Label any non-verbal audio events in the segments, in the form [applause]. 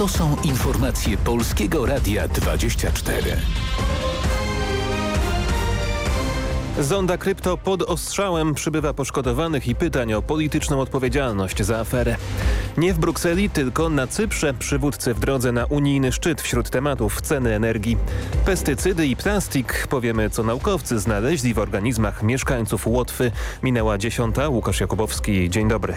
To są informacje Polskiego Radia 24. Zonda krypto pod ostrzałem przybywa poszkodowanych i pytań o polityczną odpowiedzialność za aferę. Nie w Brukseli, tylko na Cyprze przywódcy w drodze na unijny szczyt wśród tematów ceny energii. Pestycydy i plastik, powiemy co naukowcy znaleźli w organizmach mieszkańców Łotwy. Minęła dziesiąta, Łukasz Jakubowski, dzień dobry.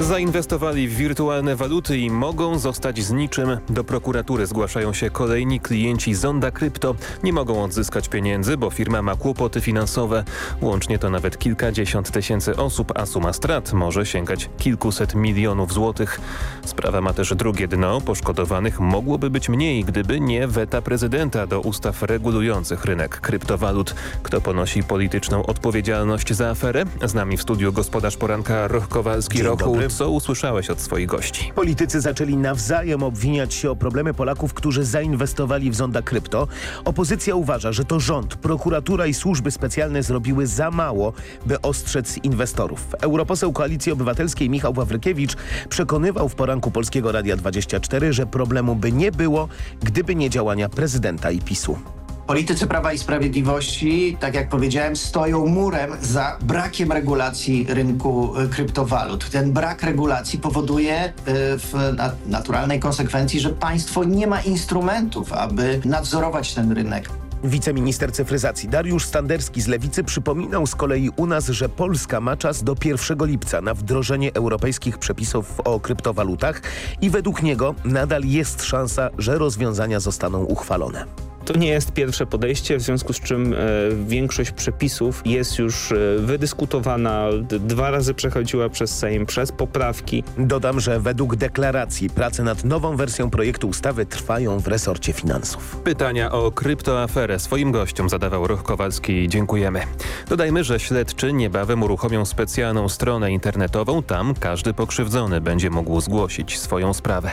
Zainwestowali w wirtualne waluty i mogą zostać z niczym. Do prokuratury zgłaszają się kolejni klienci Zonda Krypto. Nie mogą odzyskać pieniędzy, bo firma ma kłopoty finansowe. Łącznie to nawet kilkadziesiąt tysięcy osób, a suma strat może sięgać kilkuset milionów złotych. Sprawa ma też drugie dno. Poszkodowanych mogłoby być mniej, gdyby nie weta prezydenta do ustaw regulujących rynek kryptowalut. Kto ponosi polityczną odpowiedzialność za aferę? Z nami w studiu gospodarz poranka Roch Kowalski. Dzień Roku, dobry. Co usłyszałeś od swoich gości? Politycy zaczęli nawzajem obwiniać się o problemy Polaków, którzy zainwestowali w zonda krypto. Opozycja uważa, że to rząd, prokuratura i służby specjalne zrobiły za mało, by ostrzec inwestorów. Europoseł Koalicji Obywatelskiej Michał Wawrykiewicz przekonywał w poranku Polskiego Radia 24, że problemu by nie było, gdyby nie działania prezydenta i PiSu. Politycy Prawa i Sprawiedliwości, tak jak powiedziałem, stoją murem za brakiem regulacji rynku y, kryptowalut. Ten brak regulacji powoduje y, w na- naturalnej konsekwencji, że państwo nie ma instrumentów, aby nadzorować ten rynek. Wiceminister cyfryzacji Dariusz Standerski z Lewicy przypominał z kolei u nas, że Polska ma czas do 1 lipca na wdrożenie europejskich przepisów o kryptowalutach i według niego nadal jest szansa, że rozwiązania zostaną uchwalone. To nie jest pierwsze podejście, w związku z czym e, większość przepisów jest już e, wydyskutowana, dwa razy przechodziła przez Sejm, przez poprawki. Dodam, że według deklaracji prace nad nową wersją projektu ustawy trwają w resorcie finansów. Pytania o kryptoaferę swoim gościom zadawał Roch Kowalski. Dziękujemy. Dodajmy, że śledczy niebawem uruchomią specjalną stronę internetową. Tam każdy pokrzywdzony będzie mógł zgłosić swoją sprawę.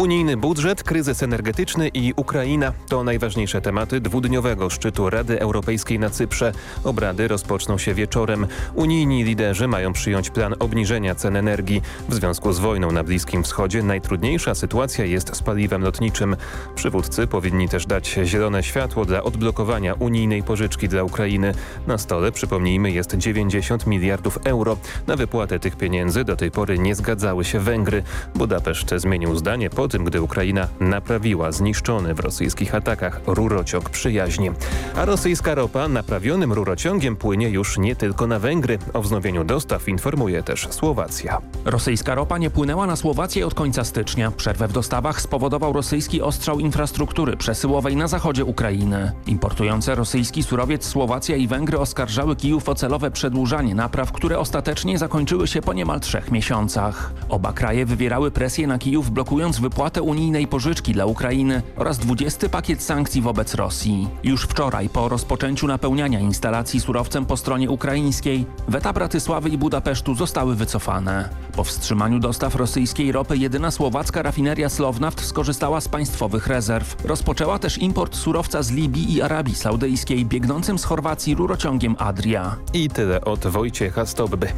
Unijny budżet, kryzys energetyczny i Ukraina to najważniejsze tematy dwudniowego szczytu Rady Europejskiej na Cyprze. Obrady rozpoczną się wieczorem. Unijni liderzy mają przyjąć plan obniżenia cen energii. W związku z wojną na Bliskim Wschodzie najtrudniejsza sytuacja jest z paliwem lotniczym. Przywódcy powinni też dać zielone światło dla odblokowania unijnej pożyczki dla Ukrainy. Na stole, przypomnijmy, jest 90 miliardów euro. Na wypłatę tych pieniędzy do tej pory nie zgadzały się Węgry. Budapeszt zmienił zdanie po gdy Ukraina naprawiła zniszczony w rosyjskich atakach rurociąg przyjaźni. A rosyjska ropa naprawionym rurociągiem płynie już nie tylko na Węgry. O wznowieniu dostaw informuje też Słowacja. Rosyjska ropa nie płynęła na Słowację od końca stycznia. Przerwę w dostawach spowodował rosyjski ostrzał infrastruktury przesyłowej na zachodzie Ukrainy. Importujące rosyjski surowiec Słowacja i Węgry oskarżały Kijów o celowe przedłużanie napraw, które ostatecznie zakończyły się po niemal trzech miesiącach. Oba kraje wywierały presję na Kijów, blokując wypłatę unijnej pożyczki dla Ukrainy oraz 20 pakiet sankcji wobec Rosji. Już wczoraj, po rozpoczęciu napełniania instalacji surowcem po stronie ukraińskiej, weta Bratysławy i Budapesztu zostały wycofane. Po wstrzymaniu dostaw rosyjskiej ropy jedyna słowacka rafineria Slovnaft skorzystała z państwowych rezerw. Rozpoczęła też import surowca z Libii i Arabii Saudyjskiej biegnącym z Chorwacji rurociągiem Adria. I tyle od Wojciecha Stobby.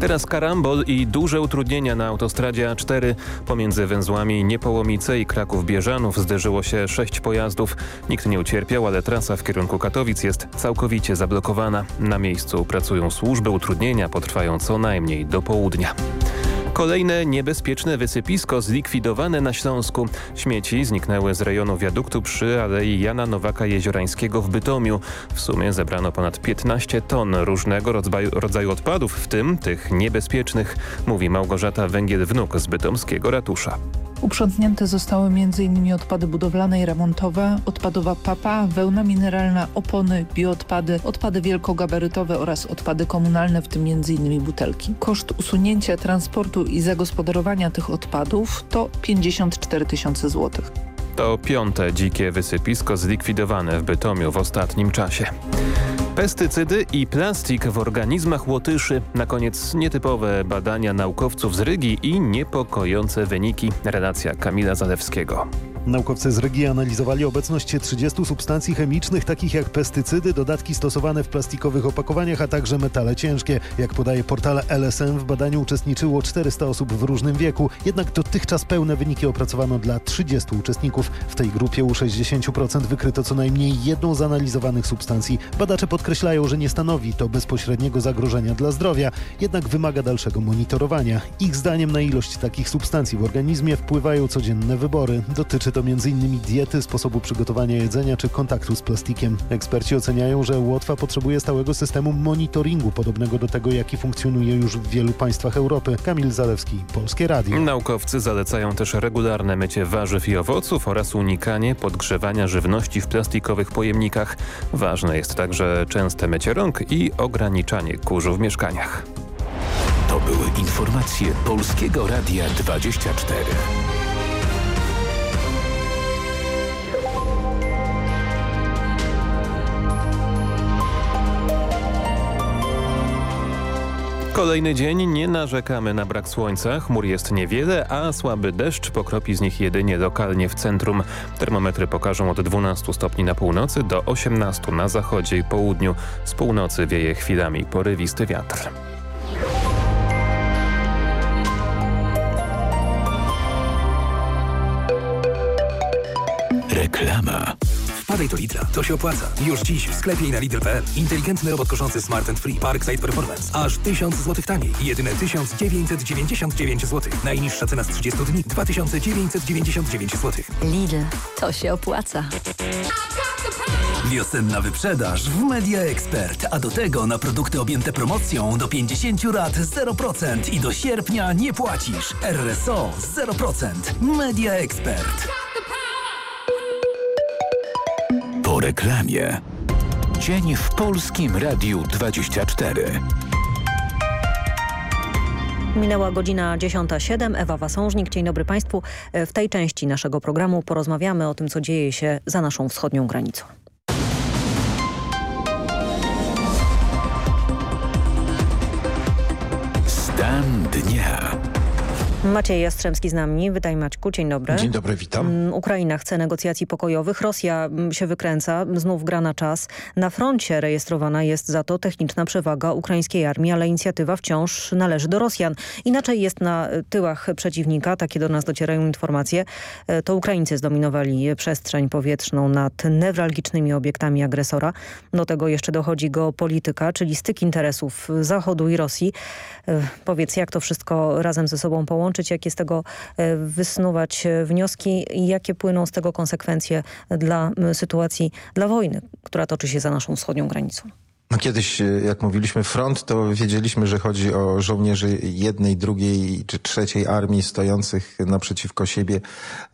Teraz karambol i duże utrudnienia na autostradzie A4. Pomiędzy węzłami Niepołomice i Kraków-Bieżanów zderzyło się sześć pojazdów. Nikt nie ucierpiał, ale trasa w kierunku Katowic jest całkowicie zablokowana. Na miejscu pracują służby, utrudnienia potrwają co najmniej do południa. Kolejne niebezpieczne wysypisko zlikwidowane na Śląsku. Śmieci zniknęły z rejonu wiaduktu przy Alei Jana Nowaka Jeziorańskiego w Bytomiu. W sumie zebrano ponad 15 ton różnego rodzaju, rodzaju odpadów, w tym tych niebezpiecznych, mówi Małgorzata Węgiel-Wnuk z bytomskiego ratusza. Uprzątnięte zostały m.in. odpady budowlane i remontowe, odpadowa papa, wełna mineralna, opony, bioodpady, odpady wielkogabarytowe oraz odpady komunalne, w tym m.in. butelki. Koszt usunięcia, transportu i zagospodarowania tych odpadów to 54 tysiące złotych. To piąte dzikie wysypisko zlikwidowane w Bytomiu w ostatnim czasie. Pestycydy i plastik w organizmach łotyszy. Na koniec nietypowe badania naukowców z Rygi i niepokojące wyniki. Relacja Kamila Zalewskiego. Naukowcy z Regi analizowali obecność 30 substancji chemicznych, takich jak pestycydy, dodatki stosowane w plastikowych opakowaniach, a także metale ciężkie. Jak podaje portal LSM, w badaniu uczestniczyło 400 osób w różnym wieku, jednak dotychczas pełne wyniki opracowano dla 30 uczestników. W tej grupie u 60% wykryto co najmniej jedną z analizowanych substancji. Badacze podkreślają, że nie stanowi to bezpośredniego zagrożenia dla zdrowia, jednak wymaga dalszego monitorowania. Ich zdaniem na ilość takich substancji w organizmie wpływają codzienne wybory. Dotyczy to m.in. diety, sposobu przygotowania jedzenia czy kontaktu z plastikiem. Eksperci oceniają, że Łotwa potrzebuje stałego systemu monitoringu, podobnego do tego, jaki funkcjonuje już w wielu państwach Europy. Kamil Zalewski, Polskie Radio. Naukowcy zalecają też regularne mycie warzyw i owoców oraz unikanie podgrzewania żywności w plastikowych pojemnikach. Ważne jest także częste mycie rąk i ograniczanie kurzu w mieszkaniach. To były informacje Polskiego Radia 24. Kolejny dzień nie narzekamy na brak słońca, chmur jest niewiele, a słaby deszcz pokropi z nich jedynie lokalnie w centrum. Termometry pokażą od 12 stopni na północy do 18 na zachodzie i południu. Z północy wieje chwilami porywisty wiatr. Reklama. Wpadaj do Lidla, to się opłaca. Już dziś w sklepie i na Lidl.pl inteligentny robot koszący Smart and Free Parkside Performance. Aż 1000 zł taniej. Jedyne 1999 zł. Najniższa cena z 30 dni 2999 zł. Lidl, to się opłaca. Wiosenna wyprzedaż w Media Expert, a do tego na produkty objęte promocją do 50 lat 0% i do sierpnia nie płacisz. RSO 0%. Media Expert. Reklamie. Dzień w Polskim Radiu 24. Minęła godzina 10.07. Ewa Wasążnik. Dzień dobry Państwu. W tej części naszego programu porozmawiamy o tym, co dzieje się za naszą wschodnią granicą. Maciej Jastrzębski z nami. Witaj Maćku, dzień dobry. Dzień dobry, witam. Ukraina chce negocjacji pokojowych. Rosja się wykręca, znów gra na czas. Na froncie rejestrowana jest za to techniczna przewaga ukraińskiej armii, ale inicjatywa wciąż należy do Rosjan. Inaczej jest na tyłach przeciwnika, takie do nas docierają informacje. To Ukraińcy zdominowali przestrzeń powietrzną nad newralgicznymi obiektami agresora. Do tego jeszcze dochodzi geopolityka, czyli styk interesów Zachodu i Rosji. Powiedz, jak to wszystko razem ze sobą połączyć? Jakie z tego wysnuwać wnioski i jakie płyną z tego konsekwencje dla sytuacji, dla wojny, która toczy się za naszą wschodnią granicą. No kiedyś, jak mówiliśmy front, to wiedzieliśmy, że chodzi o żołnierzy jednej, drugiej czy trzeciej armii stojących naprzeciwko siebie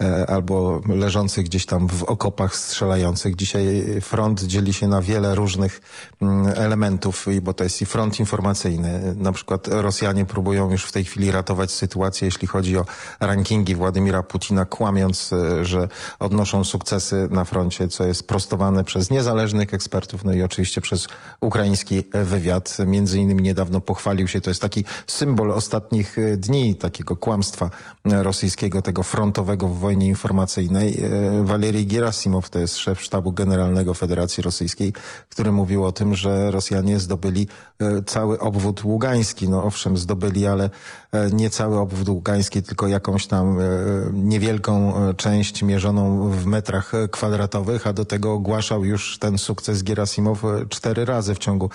e, albo leżących gdzieś tam w okopach strzelających. Dzisiaj front dzieli się na wiele różnych mm, elementów, bo to jest i front informacyjny. Na przykład Rosjanie próbują już w tej chwili ratować sytuację, jeśli chodzi o rankingi Władimira Putina, kłamiąc, że odnoszą sukcesy na froncie, co jest prostowane przez niezależnych ekspertów, no i oczywiście przez ukraiński wywiad. Między innymi niedawno pochwalił się, to jest taki symbol ostatnich dni takiego kłamstwa rosyjskiego, tego frontowego w wojnie informacyjnej. Walerij Gerasimow to jest szef sztabu generalnego Federacji Rosyjskiej, który mówił o tym, że Rosjanie zdobyli cały obwód ługański. No owszem, zdobyli, ale nie cały obwód ługański, tylko jakąś tam niewielką część mierzoną w metrach kwadratowych, a do tego ogłaszał już ten sukces Gerasimow cztery razy w ciągu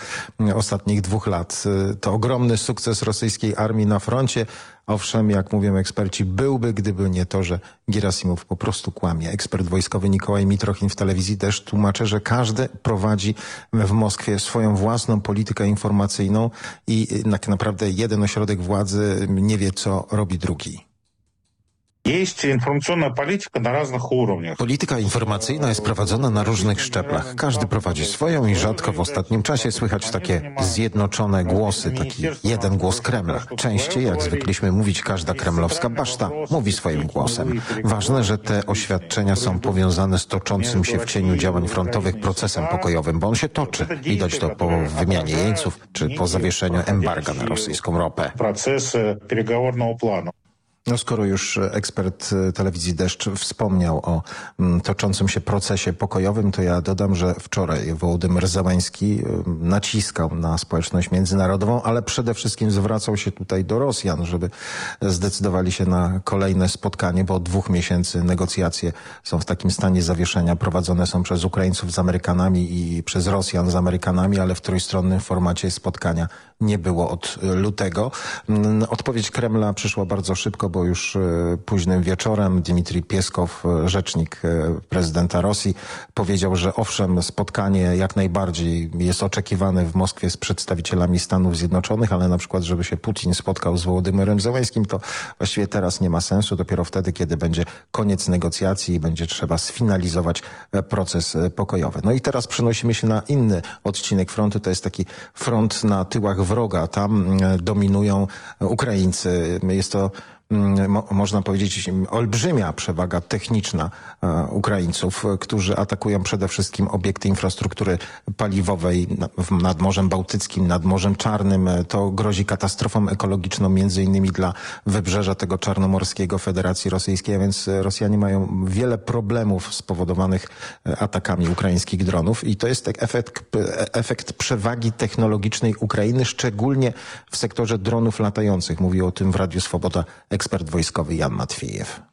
ostatnich dwóch lat. To ogromny sukces rosyjskiej armii na froncie. Owszem, jak mówią eksperci, byłby, gdyby nie to, że Gerasimow po prostu kłamie. Ekspert wojskowy Nikołaj Mitrochin w telewizji też tłumaczy, że każdy prowadzi w Moskwie swoją własną politykę informacyjną i tak naprawdę jeden ośrodek władzy nie wie, co robi drugi. Polityka informacyjna jest prowadzona na różnych szczeblach. Każdy prowadzi swoją i rzadko w ostatnim czasie słychać takie zjednoczone głosy, taki jeden głos Kremla. Częściej, jak zwykliśmy mówić, każda kremlowska baszta mówi swoim głosem. Ważne, że te oświadczenia są powiązane z toczącym się w cieniu działań frontowych procesem pokojowym, bo on się toczy. Widać to po wymianie jeńców czy po zawieszeniu embarga na rosyjską ropę. Proces переговорного плана. No skoro już ekspert telewizji Deszcz wspomniał o mm, toczącym się procesie pokojowym, to ja dodam, że wczoraj Wołodymyr Zełański naciskał na społeczność międzynarodową, ale przede wszystkim zwracał się tutaj do Rosjan, żeby zdecydowali się na kolejne spotkanie, bo od dwóch miesięcy negocjacje są w takim stanie zawieszenia. Prowadzone są przez Ukraińców z Amerykanami i przez Rosjan z Amerykanami, ale w trójstronnym formacie spotkania nie było od lutego. Mm, odpowiedź Kremla przyszła bardzo szybko, bo już e, późnym wieczorem Dmitrij Pieskow, e, rzecznik e, prezydenta Rosji, powiedział, że owszem, spotkanie jak najbardziej jest oczekiwane w Moskwie z przedstawicielami Stanów Zjednoczonych, ale na przykład, żeby się Putin spotkał z Wołodymyrem Zełańskim, to właściwie teraz nie ma sensu. Dopiero wtedy, kiedy będzie koniec negocjacji i będzie trzeba sfinalizować proces pokojowy. No i teraz przenosimy się na inny odcinek frontu. To jest taki front na tyłach wroga. Tam dominują Ukraińcy. Jest to mo można powiedzieć, olbrzymia przewaga techniczna e, Ukraińców, którzy atakują przede wszystkim obiekty infrastruktury paliwowej nad Morzem Bałtyckim, nad Morzem Czarnym. To grozi katastrofą ekologiczną między innymi dla wybrzeża tego czarnomorskiego Federacji Rosyjskiej, a więc Rosjanie mają wiele problemów spowodowanych e, atakami ukraińskich dronów i to jest efekt, efekt przewagi technologicznej Ukrainy, szczególnie w sektorze dronów latających. Mówił o tym w Radiu Swoboda ekspert wojskowy Jan Matwiejew.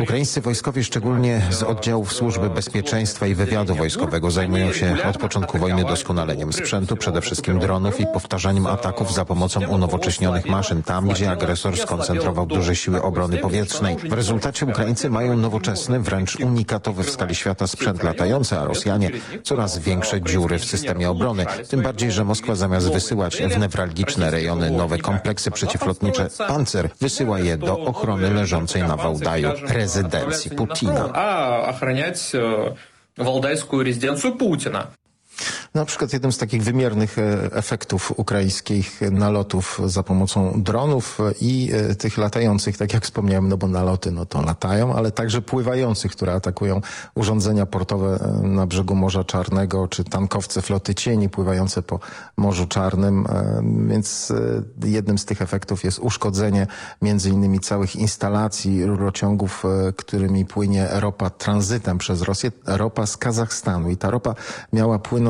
Ukraińscy wojskowie, szczególnie z oddziałów Służby Bezpieczeństwa i Wywiadu Wojskowego, zajmują się od początku wojny doskonaleniem sprzętu, przede wszystkim dronów i powtarzaniem ataków za pomocą unowocześnionych maszyn tam, gdzie agresor skoncentrował duże siły obrony powietrznej. W rezultacie Ukraińcy mają nowoczesny, wręcz unikatowy w skali świata sprzęt latający, a Rosjanie coraz większe dziury w systemie obrony. Tym bardziej, że Moskwa zamiast wysyłać w newralgiczne rejony nowe kompleksy przeciwlotnicze Panzer, wysyła je do ochrony ochrony leżącej na Wałdaju rezydencji Putina. Na przykład jednym z takich wymiernych e, efektów ukraińskich nalotów za pomocą dronów i e, tych latających, tak jak wspomniałem, no bo naloty no to latają, ale także pływających, które atakują urządzenia portowe e, na brzegu Morza Czarnego, czy tankowce floty cieni pływające po Morzu Czarnym, więc jednym z tych efektów jest uszkodzenie między innymi całych instalacji rurociągów, którymi płynie ropa tranzytem przez Rosję, ropa z Kazachstanu. I ta ropa miała płynąć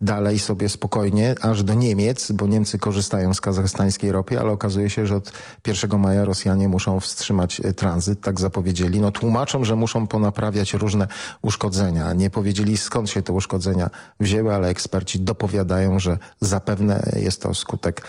dalej sobie spokojnie, aż do Niemiec, bo Niemcy korzystają z kazachstańskiej ropy, ale okazuje się, że od 1 maja Rosjanie muszą wstrzymać e, tranzyt, tak zapowiedzieli. No tłumaczą, że muszą ponaprawiać różne uszkodzenia. Nie powiedzieli skąd się te uszkodzenia wzięły, ale eksperci dopowiadają, że zapewne jest to skutek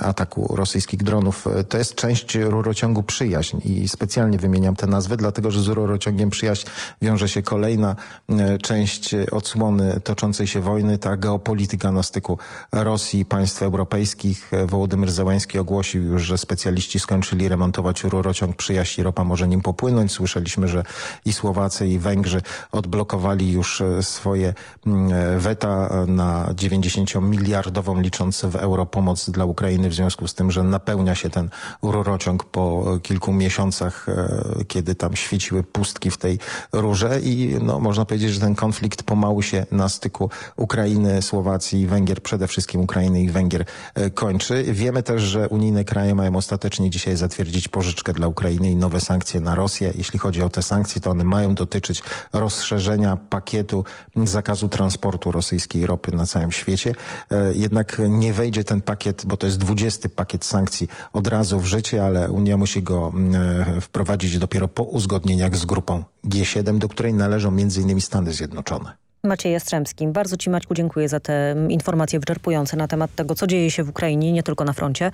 ataku rosyjskich dronów. E, to jest część rurociągu Przyjaźń i specjalnie wymieniam te nazwy, dlatego że z rurociągiem Przyjaźń wiąże się kolejna e, część odsłony toczącej się wojny, ta geopolityka na styku Rosji i państw europejskich. Wołodymyr Zełański ogłosił już, że specjaliści skończyli remontować rurociąg przyjaźni, ropa może nim popłynąć. Słyszeliśmy, że i Słowacy i Węgrzy odblokowali już e, swoje mm, weta na 90-miliardową licząc w euro pomoc dla Ukrainy w związku z tym, że napełnia się ten rurociąg po kilku miesiącach, e, kiedy tam świeciły pustki w tej rurze i no, można powiedzieć, że ten konflikt pomału się na styku Ukrainy, Słowacji, Węgier, przede wszystkim Ukrainy i Węgier e, kończy. Wiemy też, że unijne kraje mają ostatecznie dzisiaj zatwierdzić pożyczkę dla Ukrainy i nowe sankcje na Rosję. Jeśli chodzi o te sankcje, to one mają dotyczyć rozszerzenia pakietu zakazu transportu rosyjskiej ropy na całym świecie. E, jednak nie wejdzie ten pakiet, bo to jest dwudziesty pakiet sankcji od razu w życie, ale Unia musi go e, wprowadzić dopiero po uzgodnieniach z grupą G7, do której należą m.in. Stany Zjednoczone. Maciej Jastrzębski. Bardzo Ci Maćku dziękuję za te informacje wyczerpujące na temat tego, co dzieje się w Ukrainie, nie tylko na froncie.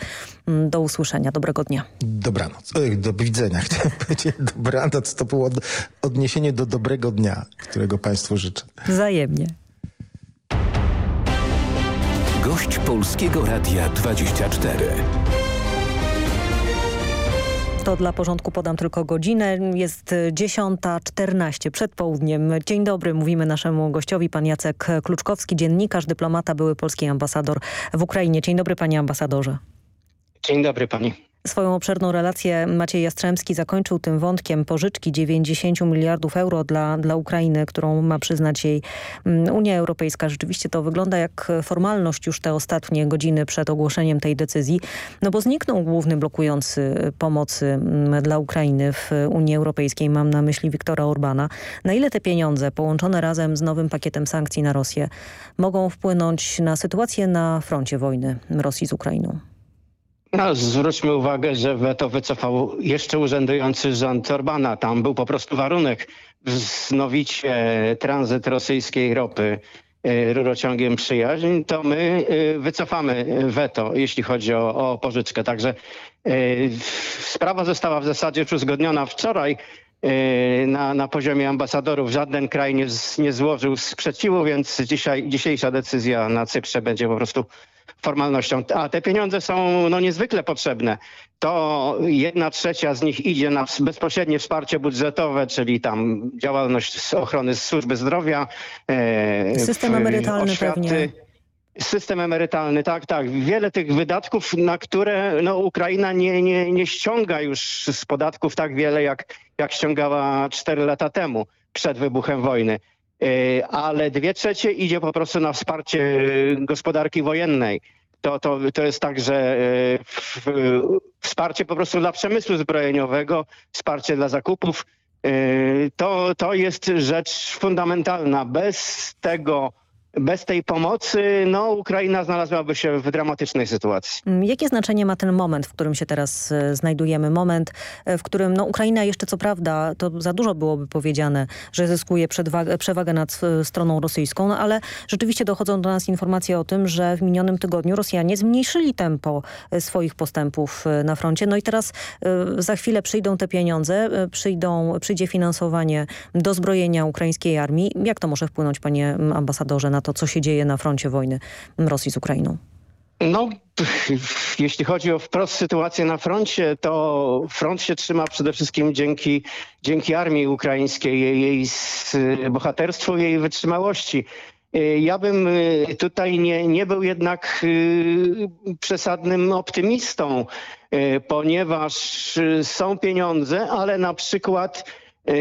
Mm, do usłyszenia. Dobrego dnia. Dobranoc. Do widzenia. [laughs] Chciałem powiedzieć dobranoc. To było odniesienie do dobrego dnia, którego Państwu życzę. Wzajemnie. Gość Polskiego Radia 24. To dla porządku podam tylko godzinę. Jest 10.14 przed południem. Dzień dobry, mówimy naszemu gościowi, pan Jacek Kluczkowski, dziennikarz, dyplomata, były polski ambasador w Ukrainie. Dzień dobry panie ambasadorze. Dzień dobry pani. Swoją obszerną relację Maciej Jastrzębski zakończył tym wątkiem pożyczki 90 miliardów euro dla, dla Ukrainy, którą ma przyznać jej mm, Unia Europejska. Rzeczywiście to wygląda jak formalność już te ostatnie godziny przed ogłoszeniem tej decyzji, no bo zniknął główny blokujący pomocy mm, dla Ukrainy w Unii Europejskiej. Mam na myśli Viktora Orbana. Na ile te pieniądze połączone razem z nowym pakietem sankcji na Rosję mogą wpłynąć na sytuację na froncie wojny Rosji z Ukrainą? No, zwróćmy uwagę, że weto wycofał jeszcze urzędujący rząd Orbana. Tam był po prostu warunek wznowicie tranzyt rosyjskiej ropy y, rurociągiem przyjaźń, to my y, wycofamy weto, jeśli chodzi o, o pożyczkę. Także y, sprawa została w zasadzie już uzgodniona wczoraj na, na poziomie ambasadorów. Żaden kraj nie, nie złożył sprzeciwu, więc dzisiaj, dzisiejsza decyzja na Cyprze będzie po prostu formalnością. A te pieniądze są no, niezwykle potrzebne. To jedna trzecia z nich idzie na bezpośrednie wsparcie budżetowe, czyli tam działalność ochrony służby zdrowia. E, System emerytalny oświaty. pewnie. System emerytalny, tak, tak. Wiele tych wydatków, na które no, Ukraina nie, nie, nie ściąga już z podatków tak wiele, jak, jak ściągała cztery lata temu, przed wybuchem wojny. E, ale dwie trzecie idzie po prostu na wsparcie gospodarki wojennej. To, to, to jest tak, że e, wsparcie po prostu dla przemysłu zbrojeniowego, wsparcie dla zakupów, e, to, to jest rzecz fundamentalna. Bez tego bez tej pomocy no, Ukraina znalazłaby się w dramatycznej sytuacji. Mm, jakie znaczenie ma ten moment, w którym się teraz e, znajdujemy? Moment, e, w którym no, Ukraina jeszcze co prawda, to za dużo byłoby powiedziane, że zyskuje przewagę nad e, stroną rosyjską, no, ale rzeczywiście dochodzą do nas informacje o tym, że w minionym tygodniu Rosjanie zmniejszyli tempo swoich postępów na froncie. No i teraz za chwilę przyjdą te pieniądze, przyjdą, przyjdzie finansowanie dozbrojenia ukraińskiej armii. Jak to może wpłynąć, panie ambasadorze, na to, co się dzieje na froncie wojny Rosji z Ukrainą? No, [laughs] jeśli chodzi o wprost sytuację na froncie, to front się trzyma przede wszystkim dzięki, dzięki armii ukraińskiej, jej, jej bohaterstwu, jej wytrzymałości. Ja bym y, tutaj nie, nie był jednak y, przesadnym optymistą, ponieważ są pieniądze, ale na przykład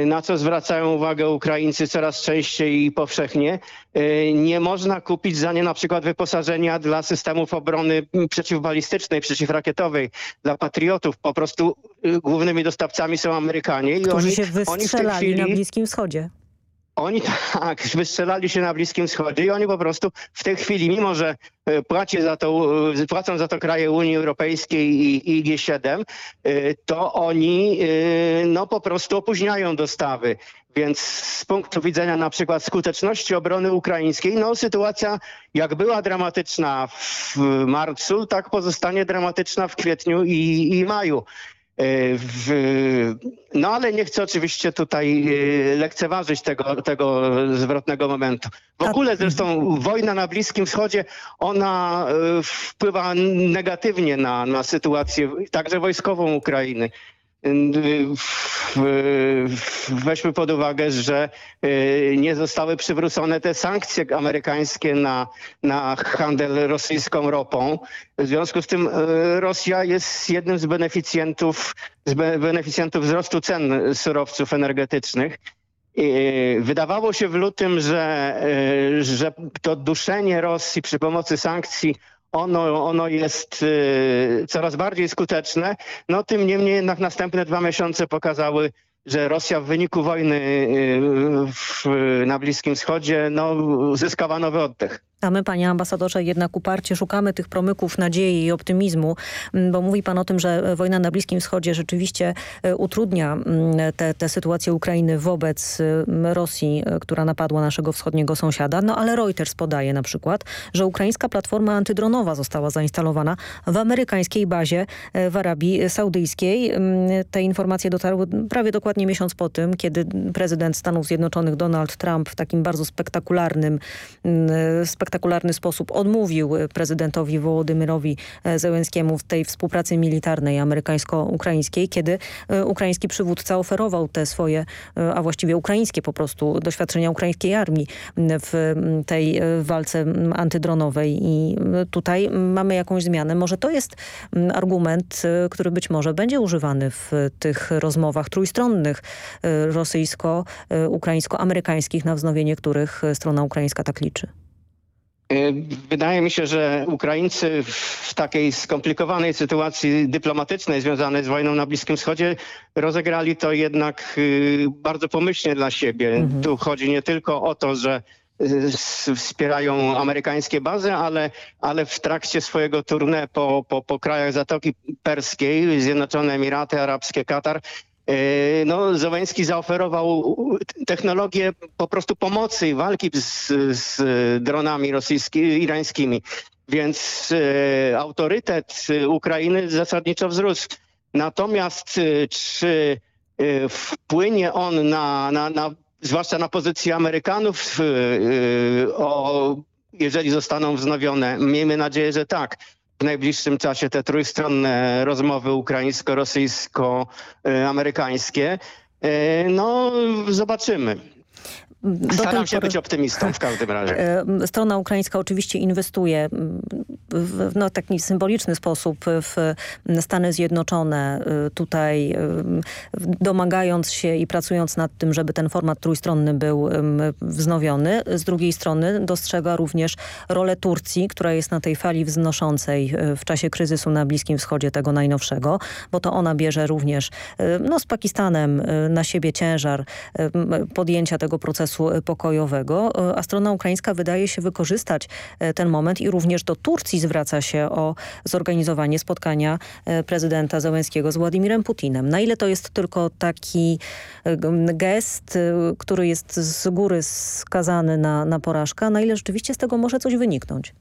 na co zwracają uwagę Ukraińcy coraz częściej i powszechnie. Y, nie można kupić za nie na przykład wyposażenia dla systemów obrony przeciwbalistycznej, przeciwrakietowej, dla patriotów. Po prostu y, głównymi dostawcami są Amerykanie. Którzy i oni, się wystrzelali oni chwili, na Bliskim Wschodzie. Oni [laughs] tak, wystrzelali się na Bliskim Wschodzie i oni po prostu w tej chwili, mimo że e, za to, e, płacą za to kraje Unii Europejskiej i, i G7, e, to oni no po prostu opóźniają dostawy. Więc z punktu widzenia na przykład skuteczności obrony ukraińskiej, no sytuacja jak była dramatyczna w marcu, tak pozostanie dramatyczna w kwietniu i, i maju. E, w, no ale nie chcę oczywiście tutaj e, lekceważyć tego, tego zwrotnego momentu. W ogóle zresztą wojna na Bliskim Wschodzie, ona e, wpływa negatywnie na, na sytuację także wojskową Ukrainy weźmy pod uwagę, że y, nie zostały przywrócone te sankcje amerykańskie na, na handel rosyjską ropą. W związku z tym y, Rosja jest jednym z beneficjentów, z beneficjentów wzrostu cen surowców energetycznych. Wydawało się w lutym, że, że to duszenie Rosji przy pomocy sankcji ono, ono jest y, coraz bardziej skuteczne. No tym niemniej jednak następne dwa miesiące pokazały, że Rosja w wyniku wojny y, w, na Bliskim Wschodzie no, zyskała nowy oddech. A my, panie ambasadorze, jednak uparcie szukamy tych promyków nadziei i optymizmu, mm, bo mówi pan o tym, że wojna na Bliskim Wschodzie rzeczywiście e, utrudnia tę mm, sytuację Ukrainy wobec mm, Rosji, e, która napadła naszego wschodniego sąsiada. No ale Reuters podaje na przykład, że ukraińska platforma antydronowa została zainstalowana w amerykańskiej bazie e, w Arabii Saudyjskiej. Te informacje dotarły prawie dokładnie miesiąc po tym, kiedy prezydent Stanów Zjednoczonych Donald Trump w takim bardzo spektakularnym, spektakularnym spektakularny sposób odmówił prezydentowi Wołodymyrowi Zełenskiemu w tej współpracy militarnej amerykańsko-ukraińskiej, kiedy ukraiński przywódca oferował te swoje, a właściwie ukraińskie po prostu doświadczenia ukraińskiej armii w tej walce antydronowej i tutaj mamy jakąś zmianę. Może to jest argument, który być może będzie używany w tych rozmowach trójstronnych rosyjsko-ukraińsko-amerykańskich, na wznowienie których strona ukraińska tak liczy. Wydaje mi się, że Ukraińcy w takiej skomplikowanej sytuacji dyplomatycznej związanej z wojną na Bliskim Wschodzie rozegrali to jednak bardzo pomyślnie dla siebie. Mhm. Tu chodzi nie tylko o to, że wspierają amerykańskie bazy, ale, ale w trakcie swojego tournée po, po, po krajach Zatoki Perskiej, Zjednoczone Emiraty Arabskie, Katar, no, Zełenski zaoferował technologię po prostu pomocy i walki z, z dronami rosyjskimi, irańskimi. Więc e, autorytet Ukrainy zasadniczo wzrósł. Natomiast czy wpłynie on na, na, na zwłaszcza na pozycję Amerykanów, o, jeżeli zostaną wznowione. Miejmy nadzieję, że tak. W najbliższym czasie te trójstronne rozmowy ukraińsko-rosyjsko-amerykańskie. No, zobaczymy. Staram się pory... być optymistą w każdym razie. E, strona ukraińska oczywiście inwestuje w no, taki symboliczny sposób w Stany Zjednoczone, e, tutaj e, domagając się i pracując nad tym, żeby ten format trójstronny był wznowiony. Z drugiej strony dostrzega również rolę Turcji, która jest na tej fali wznoszącej w czasie kryzysu na Bliskim Wschodzie, tego najnowszego, bo to ona bierze również no, z Pakistanem na siebie ciężar podjęcia tego procesu procesu pokojowego, e, a strona ukraińska wydaje się wykorzystać e, ten moment i również do Turcji zwraca się o zorganizowanie spotkania e, prezydenta Załęskiego z Władimirem Putinem. Na ile to jest tylko taki gest, który jest z góry skazany na, na porażkę, na ile rzeczywiście z tego może coś wyniknąć?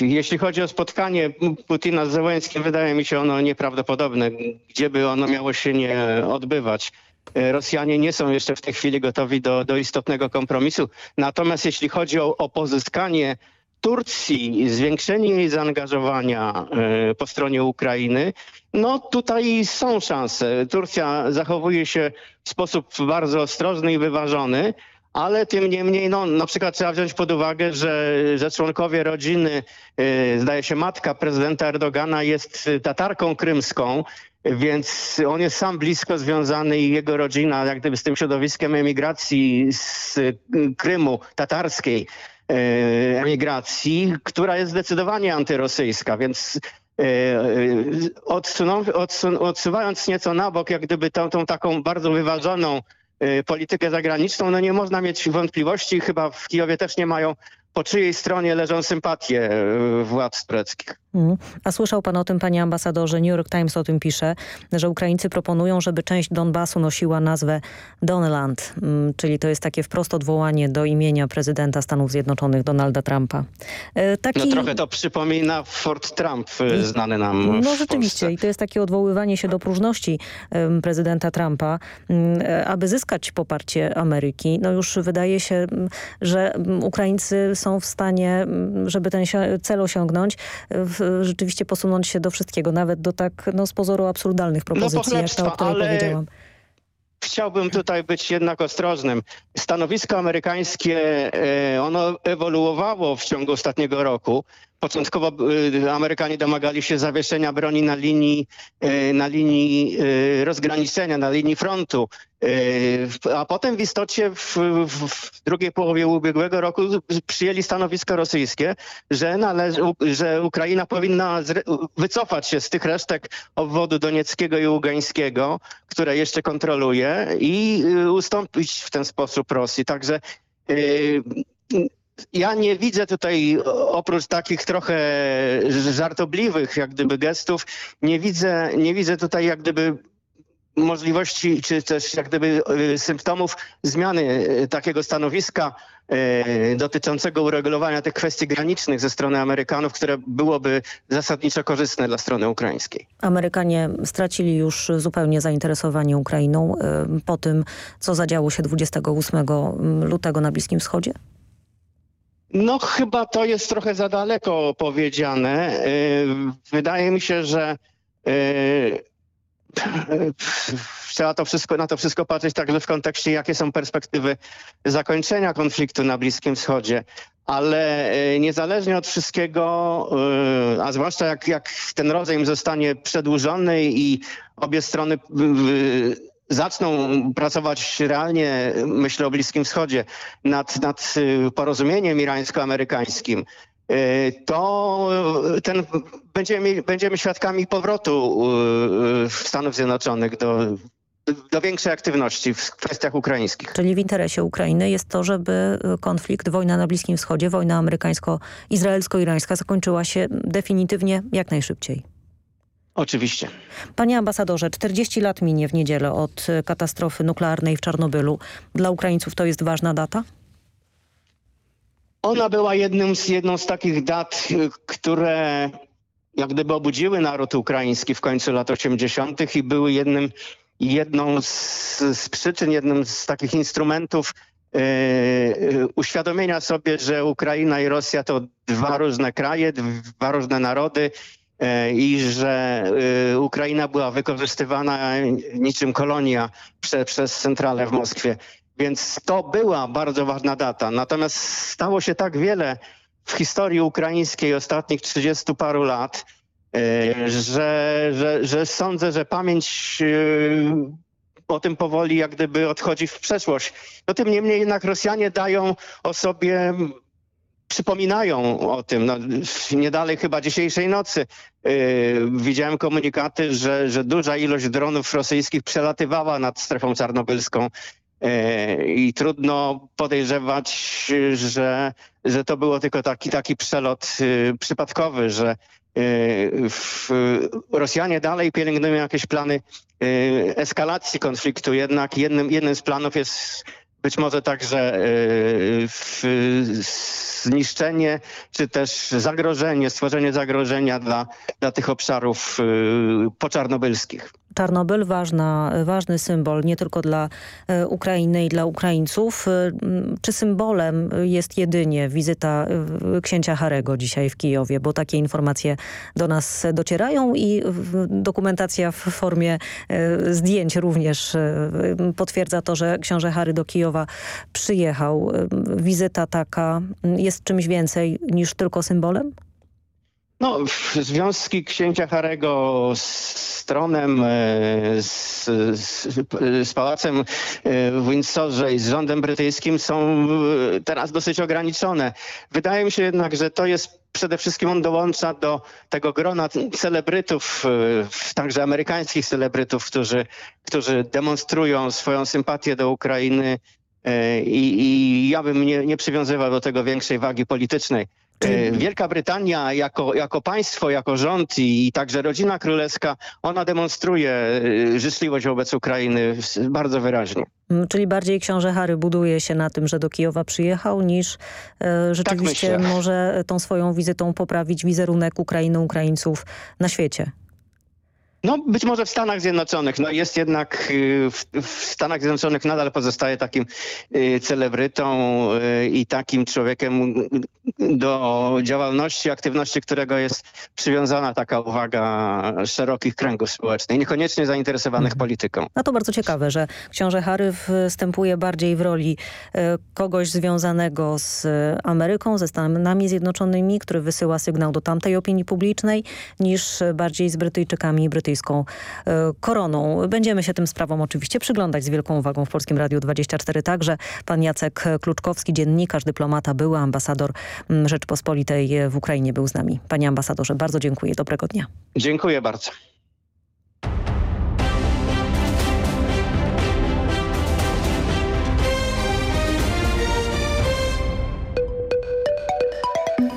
Jeśli chodzi o spotkanie Putina z Zełenskim, wydaje mi się ono nieprawdopodobne. Gdzie by ono miało się nie odbywać? E, Rosjanie nie są jeszcze w tej chwili gotowi do, do istotnego kompromisu. Natomiast jeśli chodzi o, o pozyskanie Turcji, zwiększenie jej zaangażowania e, po stronie Ukrainy, no tutaj są szanse. Turcja zachowuje się w sposób bardzo ostrożny i wyważony, ale tym niemniej, no, na przykład trzeba wziąć pod uwagę, że, że członkowie rodziny, e, zdaje się matka prezydenta Erdogana jest Tatarką krymską, więc on jest sam blisko związany i jego rodzina jak gdyby z tym środowiskiem emigracji z y, Krymu tatarskiej y, emigracji, która jest zdecydowanie antyrosyjska, więc y, odsuwając nieco na bok jak gdyby tą, tą taką bardzo wyważoną politykę zagraniczną, no nie można mieć wątpliwości, chyba w Kijowie też nie mają po czyjej stronie leżą sympatie e, władz tureckich. Mm. A słyszał pan o tym, panie ambasadorze, New York Times o tym pisze, że Ukraińcy proponują, żeby część Donbasu nosiła nazwę Donland, mm, czyli to jest takie wprost odwołanie do imienia prezydenta Stanów Zjednoczonych Donalda Trumpa. E, taki... No trochę to przypomina Fort Trump e, znany nam No rzeczywiście i to jest takie odwoływanie się do próżności prezydenta Trumpa, mm, aby zyskać poparcie Ameryki. No już wydaje się, że Ukraińcy są w stanie, mm, żeby ten cel osiągnąć, rzeczywiście posunąć się do wszystkiego, nawet do tak no, z pozoru absurdalnych no, propozycji, no jak ta, o której ale... powiedziałam chciałbym tutaj być jednak ostrożnym. Stanowisko amerykańskie, e, ono ewoluowało w ciągu ostatniego roku. Początkowo y, Amerykanie domagali się zawieszenia broni na linii, y, na linii y, rozgraniczenia, na linii frontu. A potem w istocie w, w drugiej połowie ubiegłego roku przyjęli stanowisko rosyjskie, że, należy, że Ukraina powinna wycofać się z tych resztek obwodu donieckiego i ługańskiego, które jeszcze kontroluje i ustąpić w ten sposób Rosji. Także ja nie widzę tutaj oprócz takich trochę żartobliwych jak gdyby gestów, nie widzę, nie widzę tutaj jak gdyby możliwości czy też jak gdyby y, symptomów zmiany y, takiego stanowiska y, dotyczącego uregulowania tych kwestii granicznych ze strony Amerykanów, które byłoby zasadniczo korzystne dla strony ukraińskiej. Amerykanie stracili już zupełnie zainteresowanie Ukrainą po tym, co zadziało się 28 lutego na Bliskim Wschodzie? No chyba to jest trochę za daleko powiedziane. Wydaje mi się, że trzeba to wszystko, na to wszystko patrzeć także w kontekście, jakie są perspektywy zakończenia konfliktu na Bliskim Wschodzie. Ale niezależnie od wszystkiego, a zwłaszcza jak, jak ten rozejm zostanie przedłużony i obie strony zaczną pracować realnie, myślę o Bliskim Wschodzie, nad, nad porozumieniem irańsko-amerykańskim, to ten, będziemy, będziemy świadkami powrotu Stanów Zjednoczonych do, do większej aktywności w kwestiach ukraińskich. Czyli w interesie Ukrainy jest to, żeby konflikt, wojna na Bliskim Wschodzie, wojna amerykańsko-izraelsko-irańska zakończyła się definitywnie jak najszybciej. Oczywiście. Panie ambasadorze, 40 lat minie w niedzielę od katastrofy nuklearnej w Czarnobylu. Dla Ukraińców to jest ważna data? Ona była jednym z, jedną z takich dat, które jak gdyby obudziły naród ukraiński w końcu lat 80. i były jednym, jedną z, z przyczyn, jednym z takich instrumentów yy, uświadomienia sobie, że Ukraina i Rosja to dwa różne kraje, dwa różne narody, i że Ukraina była wykorzystywana niczym kolonia prze, przez centralę w Moskwie. Więc to była bardzo ważna data. Natomiast stało się tak wiele w historii ukraińskiej ostatnich 30 paru lat, że, że, że sądzę, że pamięć o tym powoli jak gdyby odchodzi w przeszłość. No tym niemniej jednak Rosjanie dają o sobie przypominają o tym. No, nie dalej chyba dzisiejszej nocy yy, widziałem komunikaty, że, że duża ilość dronów rosyjskich przelatywała nad strefą czarnobylską yy, i trudno podejrzewać, że, że to było tylko taki, taki przelot yy, przypadkowy, że w, Rosjanie dalej pielęgnują jakieś plany eskalacji konfliktu, jednak jednym, jednym z planów jest być może także zniszczenie czy też zagrożenie, stworzenie zagrożenia dla, dla tych obszarów poczarnobylskich. Czarnobyl ważna, ważny symbol nie tylko dla Ukrainy i dla Ukraińców. Czy symbolem jest jedynie wizyta księcia Harego dzisiaj w Kijowie? Bo takie informacje do nas docierają i dokumentacja w formie zdjęć również potwierdza to, że książę Harry do Kijowa przyjechał. Wizyta taka jest czymś więcej niż tylko symbolem? No, związki księcia Harego z tronem, z, z, z, pałacem w Windsorze i z rządem brytyjskim są teraz dosyć ograniczone. Wydaje mi się jednak, że to jest przede wszystkim on dołącza do tego grona celebrytów, także amerykańskich celebrytów, którzy, którzy demonstrują swoją sympatię do Ukrainy i, i ja bym nie, nie przywiązywał do tego większej wagi politycznej. Wielka Brytania jako, jako państwo, jako rząd i, i także rodzina królewska, ona demonstruje życzliwość wobec Ukrainy bardzo wyraźnie. Czyli bardziej książę Harry buduje się na tym, że do Kijowa przyjechał, niż e, rzeczywiście tak może tą swoją wizytą poprawić wizerunek Ukrainy, Ukraińców na świecie. No być może w Stanach Zjednoczonych. No jest jednak w, w Stanach Zjednoczonych nadal pozostaje takim celebrytą i takim człowiekiem do działalności, aktywności, którego jest przywiązana taka uwaga szerokich kręgów społecznych, niekoniecznie zainteresowanych polityką. No to bardzo ciekawe, że książę Harry występuje bardziej w roli kogoś związanego z Ameryką, ze Stanami Zjednoczonymi, który wysyła sygnał do tamtej opinii publicznej, niż bardziej z Brytyjczykami i Brytyjczykami brytyjską koroną. Będziemy się tym sprawom oczywiście przyglądać z wielką uwagą w Polskim Radiu 24 także. Pan Jacek Kluczkowski, dziennikarz, dyplomata, były ambasador Rzeczpospolitej w Ukrainie był z nami. Panie ambasadorze, bardzo dziękuję. Dobrego dnia. Dziękuję bardzo.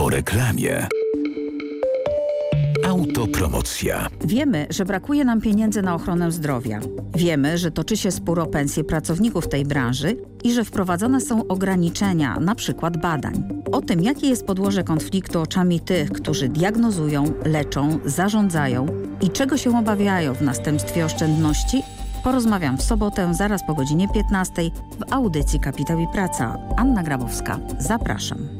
Po reklamie. Autopromocja. Wiemy, że brakuje nam pieniędzy na ochronę zdrowia. Wiemy, że toczy się spór o pensje pracowników tej branży i że wprowadzone są ograniczenia, przykład badań. O tym, jakie jest podłoże konfliktu oczami tych, którzy diagnozują, leczą, zarządzają i czego się obawiają w następstwie oszczędności, porozmawiam w sobotę zaraz po godzinie 15 w audycji Kapitał i Praca. Anna Grabowska. Zapraszam.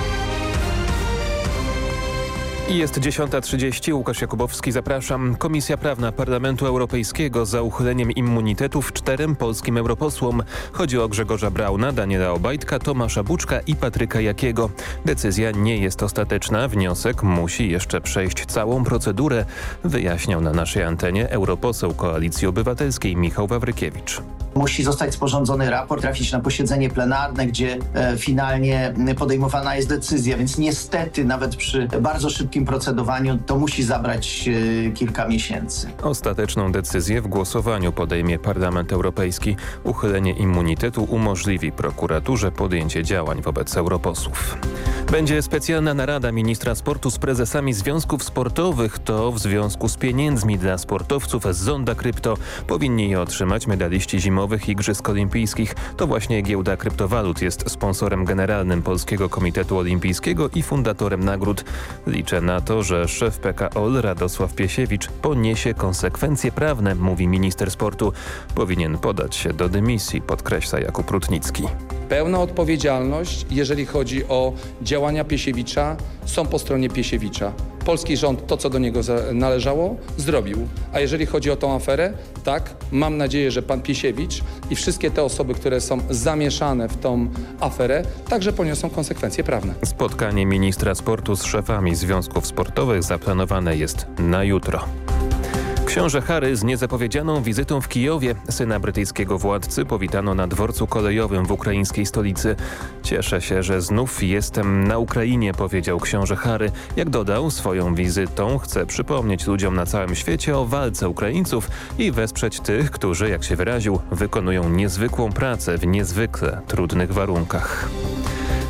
I jest 10.30. Łukasz Jakubowski, zapraszam. Komisja Prawna Parlamentu Europejskiego za uchyleniem immunitetów czterem polskim europosłom. Chodzi o Grzegorza Brauna, Daniela Obajtka, Tomasza Buczka i Patryka Jakiego. Decyzja nie jest ostateczna. Wniosek musi jeszcze przejść całą procedurę, wyjaśniał na naszej antenie europoseł Koalicji Obywatelskiej Michał Wawrykiewicz. Musi zostać sporządzony raport, trafić na posiedzenie plenarne, gdzie e, finalnie podejmowana jest decyzja, więc niestety nawet przy bardzo szybkim procedowaniu to musi zabrać e, kilka miesięcy. Ostateczną decyzję w głosowaniu podejmie Parlament Europejski. Uchylenie immunitetu umożliwi prokuraturze podjęcie działań wobec europosłów. Będzie specjalna narada ministra sportu z prezesami związków sportowych. To w związku z pieniędzmi dla sportowców z Zonda Krypto powinni je otrzymać medaliści zimowych Igrzysk Olimpijskich. To właśnie giełda kryptowalut jest sponsorem generalnym Polskiego Komitetu Olimpijskiego i fundatorem nagród. Liczę na to, że szef PKOL Radosław Piesiewicz poniesie konsekwencje prawne, mówi minister sportu. Powinien podać się do dymisji, podkreśla Jakub Rutnicki. Pełna odpowiedzialność, jeżeli chodzi o działania Piesiewicza, są po stronie Piesiewicza. Polski rząd to, co do niego należało, zrobił. A jeżeli chodzi o tą aferę, tak, mam nadzieję, że pan Piesiewicz i wszystkie te osoby, które są zamieszane w tą aferę, także poniosą konsekwencje prawne. Spotkanie ministra sportu z szefami związków sportowych zaplanowane jest na jutro. Książę Harry z niezapowiedzianą wizytą w Kijowie. Syna brytyjskiego władcy powitano na dworcu kolejowym w ukraińskiej stolicy. Cieszę się, że znów jestem na Ukrainie, powiedział książę Harry. Jak dodał, swoją wizytą chce przypomnieć ludziom na całym świecie o walce Ukraińców i wesprzeć tych, którzy, jak się wyraził, wykonują niezwykłą pracę w niezwykle trudnych warunkach.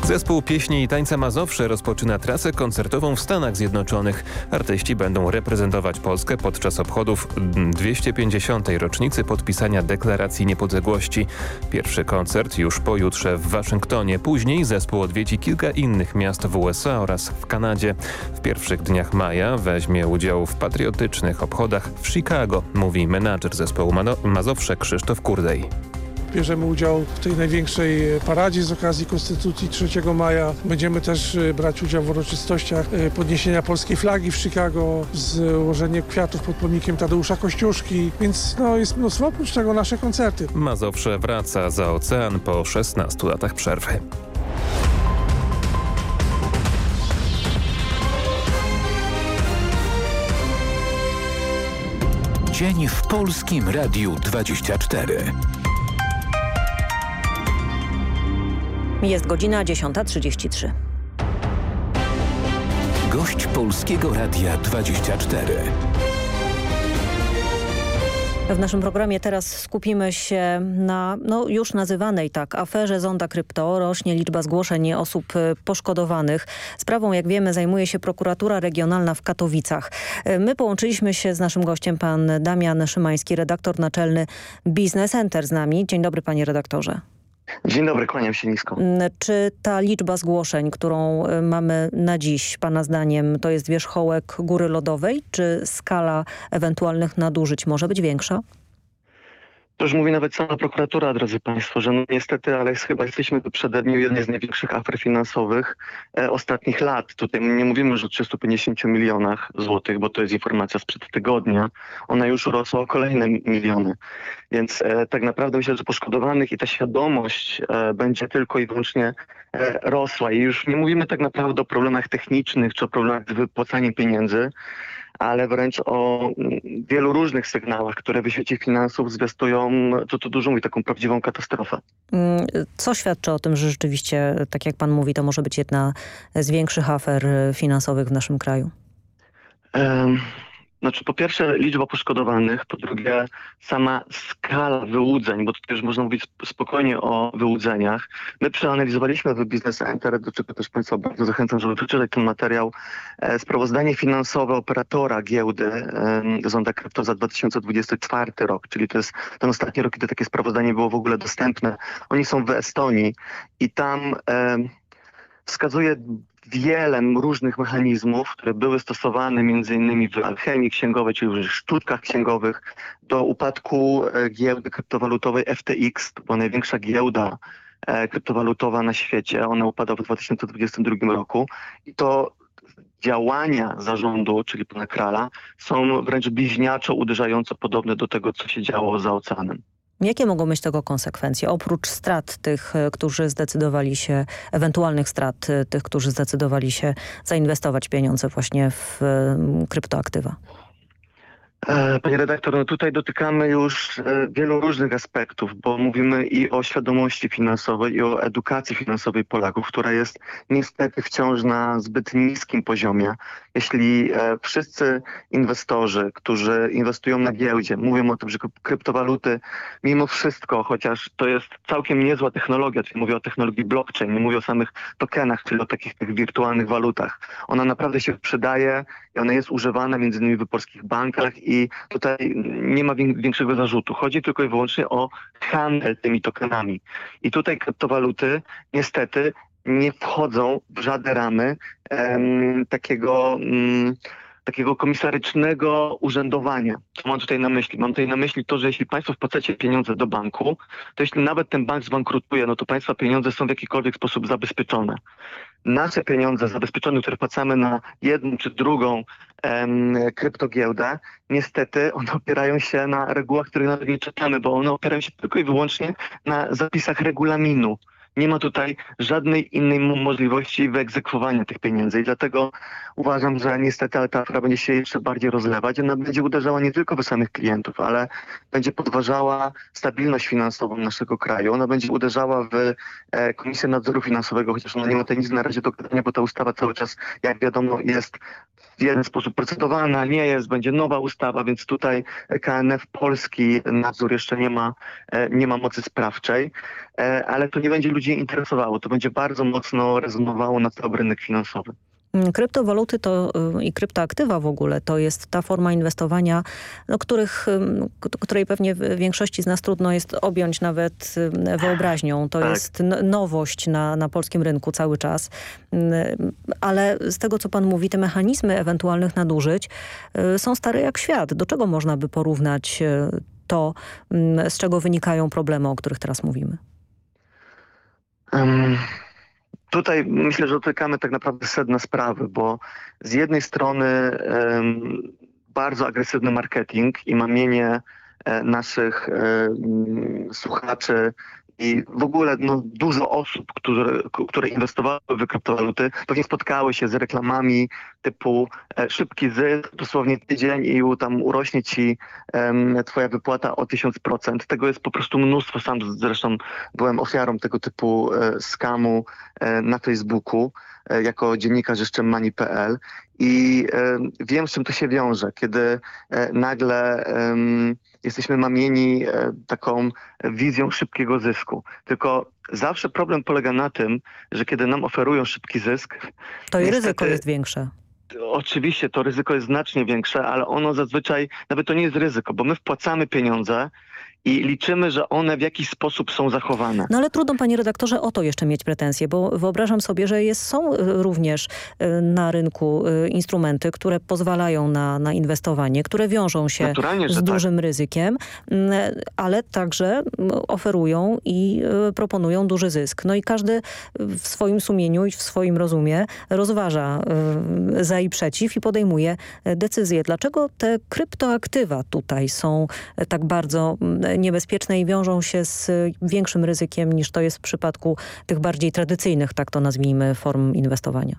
Zespół pieśni i tańca Mazowsze rozpoczyna trasę koncertową w Stanach Zjednoczonych. Artyści będą reprezentować Polskę podczas obchodów 250. rocznicy podpisania Deklaracji Niepodległości. Pierwszy koncert już pojutrze w Waszyngtonie. Później zespół odwiedzi kilka innych miast w USA oraz w Kanadzie. W pierwszych dniach maja weźmie udział w patriotycznych obchodach w Chicago, mówi menadżer zespołu Mazowsze Krzysztof Kurdej. Bierzemy udział w tej największej paradzie z okazji Konstytucji 3 maja. Będziemy też brać udział w uroczystościach podniesienia polskiej flagi w Chicago, złożenie kwiatów pod pomnikiem Tadeusza Kościuszki, więc no, jest mnóstwo oprócz tego nasze koncerty. Mazowsze wraca za ocean po 16 latach przerwy. Dzień w Polskim Radiu 24. Jest godzina 10.33. Gość Polskiego Radia 24. W naszym programie teraz skupimy się na no, już nazywanej tak aferze Zonda Krypto. Rośnie liczba zgłoszeń osób poszkodowanych. Sprawą, jak wiemy, zajmuje się prokuratura regionalna w Katowicach. My połączyliśmy się z naszym gościem, pan Damian Szymański, redaktor naczelny Business Center z nami. Dzień dobry, panie redaktorze. Dzień dobry, kłaniam się nisko. Czy ta liczba zgłoszeń, którą mamy na dziś, pana zdaniem, to jest wierzchołek góry lodowej, czy skala ewentualnych nadużyć może być większa? To już mówi nawet sama prokuratura, drodzy Państwo, że no niestety, ale chyba jesteśmy tu przededniu jednej z największych afer finansowych e, ostatnich lat. Tutaj nie mówimy już o 350 milionach złotych, bo to jest informacja sprzed tygodnia. Ona już urosła o kolejne miliony. Więc e, tak naprawdę myślę, że poszkodowanych i ta świadomość e, będzie tylko i wyłącznie e, rosła. I już nie mówimy tak naprawdę o problemach technicznych czy o problemach z wypłacaniem pieniędzy, ale wręcz o mm, wielu różnych sygnałach, które w świecie finansów zwiastują, to to dużo mówi, taką prawdziwą katastrofę. Mm, Co świadczy o tym, że rzeczywiście, tak jak pan mówi, to może być jedna z większych afer finansowych w naszym kraju? Em, Znaczy, po pierwsze liczba poszkodowanych, po drugie sama skala wyłudzeń, bo tutaj już można mówić sp- spokojnie o wyłudzeniach. My przeanalizowaliśmy w Business Enter, do czego też Państwa bardzo zachęcam, żeby przeczytać ten materiał, e, sprawozdanie finansowe operatora giełdy Zonda Krypto za 2024 rok, czyli to jest ten ostatni rok, kiedy takie sprawozdanie było w ogóle dostępne. Oni są w Estonii i tam wskazuje wiele różnych mechanizmów, które były stosowane między innymi w alchemii księgowej, czyli w sztuczkach księgowych, do upadku e, giełdy kryptowalutowej FTX, to była największa giełda e, kryptowalutowa na świecie. Ona upadła w 2022 roku i to działania zarządu, czyli pana Krala, są wręcz bliźniaczo uderzająco podobne do tego, co się działo za oceanem. Jakie mogą być tego konsekwencje, oprócz strat tych, e, którzy zdecydowali się, ewentualnych strat e, tych, którzy zdecydowali się zainwestować pieniądze właśnie w e, kryptoaktywa? E, Panie redaktor, no tutaj dotykamy już e, wielu różnych aspektów, bo mówimy i o świadomości finansowej, i o edukacji finansowej Polaków, która jest niestety wciąż na zbyt niskim poziomie. Jeśli e, wszyscy inwestorzy, którzy inwestują na giełdzie, mówią o tym, że kryp- kryptowaluty mimo wszystko, chociaż to jest całkiem niezła technologia, czyli mówię o technologii blockchain, nie mówię o samych tokenach, czyli o takich tych wirtualnych walutach. Ona naprawdę się przydaje i ona jest używana między innymi w polskich bankach tutaj nie ma wię- większego zarzutu. Chodzi tylko i wyłącznie o handel tymi tokenami. I tutaj kryptowaluty niestety nie wchodzą w żadne ramy em, takiego, mm, takiego komisarycznego urzędowania. Co mam tutaj na myśli? Mam tutaj na myśli to, że jeśli państwo wpłacacie pieniądze do banku, to jeśli nawet ten bank zbankrutuje, no to państwa pieniądze są w jakikolwiek sposób zabezpieczone. Nasze pieniądze zabezpieczone, które wpłacamy na jedną czy drugą em, kryptogiełdę, niestety one opierają się na regułach, których nawet nie czytamy, bo one opierają się tylko i wyłącznie na zapisach regulaminu. Nie ma tutaj żadnej innej mo- możliwości wyegzekwowania tych pieniędzy i dlatego uważam, że niestety ta afera będzie się jeszcze bardziej rozlewać. Ona będzie uderzała nie tylko w samych klientów, ale będzie podważała stabilność finansową naszego kraju. Ona będzie uderzała w e, Komisję Nadzoru Finansowego, chociaż ona nie ma tutaj nic na razie do gadania, bo ta ustawa cały czas, jak wiadomo, jest w jeden sposób procedowana, nie jest, będzie nowa ustawa, więc tutaj KNF Polski nadzór jeszcze nie ma, e, nie ma mocy sprawczej, e, ale to nie będzie ludzi interesowało, to będzie bardzo mocno rezonowało na cały rynek finansowy. Mm, Kryptowaluty to y, i kryptoaktywa w ogóle to jest ta forma inwestowania, no, których, której pewnie w większości z nas trudno jest objąć nawet wyobraźnią. To Tak. jest nowość na, na polskim rynku cały czas. Ale z tego, co pan mówi, te mechanizmy ewentualnych nadużyć y, są stare jak świat. Do czego można by porównać y, to, z czego wynikają problemy, o których teraz mówimy? Em, Tutaj myślę, że dotykamy tak naprawdę sedna sprawy, bo z jednej strony bardzo agresywny marketing i mamienie e, naszych słuchaczy i w ogóle no, dużo osób, które, które inwestowały w kryptowaluty, pewnie spotkały się z reklamami typu e, szybki zysk, dosłownie tydzień i tam urośnie ci em, twoja wypłata o 1000%. Tego jest po prostu mnóstwo. Sam zresztą byłem ofiarą tego typu e, skamu e, na Facebooku e, jako dziennikarz jeszcze money.pl i e, wiem, z czym to się wiąże, kiedy e, nagle jesteśmy mamieni e, taką wizją szybkiego zysku. Tylko zawsze problem polega na tym, że kiedy nam oferują szybki zysk, To i Niestety- ryzyko jest większe. Oczywiście to ryzyko jest znacznie większe, ale ono zazwyczaj, nawet to nie jest ryzyko, bo my wpłacamy pieniądze i liczymy, że one w jakiś sposób są zachowane. No ale trudno, panie redaktorze, o to jeszcze mieć pretensje, bo wyobrażam sobie, że jest, są również na rynku instrumenty, które pozwalają na, na inwestowanie, które wiążą się z tak. dużym tak. ryzykiem, ale także oferują i proponują duży zysk. No i każdy w swoim sumieniu i w swoim rozumie rozważa za i przeciw i podejmuje decyzje. Dlaczego te kryptoaktywa tutaj są tak bardzo niebezpieczne i wiążą się z większym ryzykiem niż to jest w przypadku tych bardziej tradycyjnych, tak to nazwijmy, form inwestowania?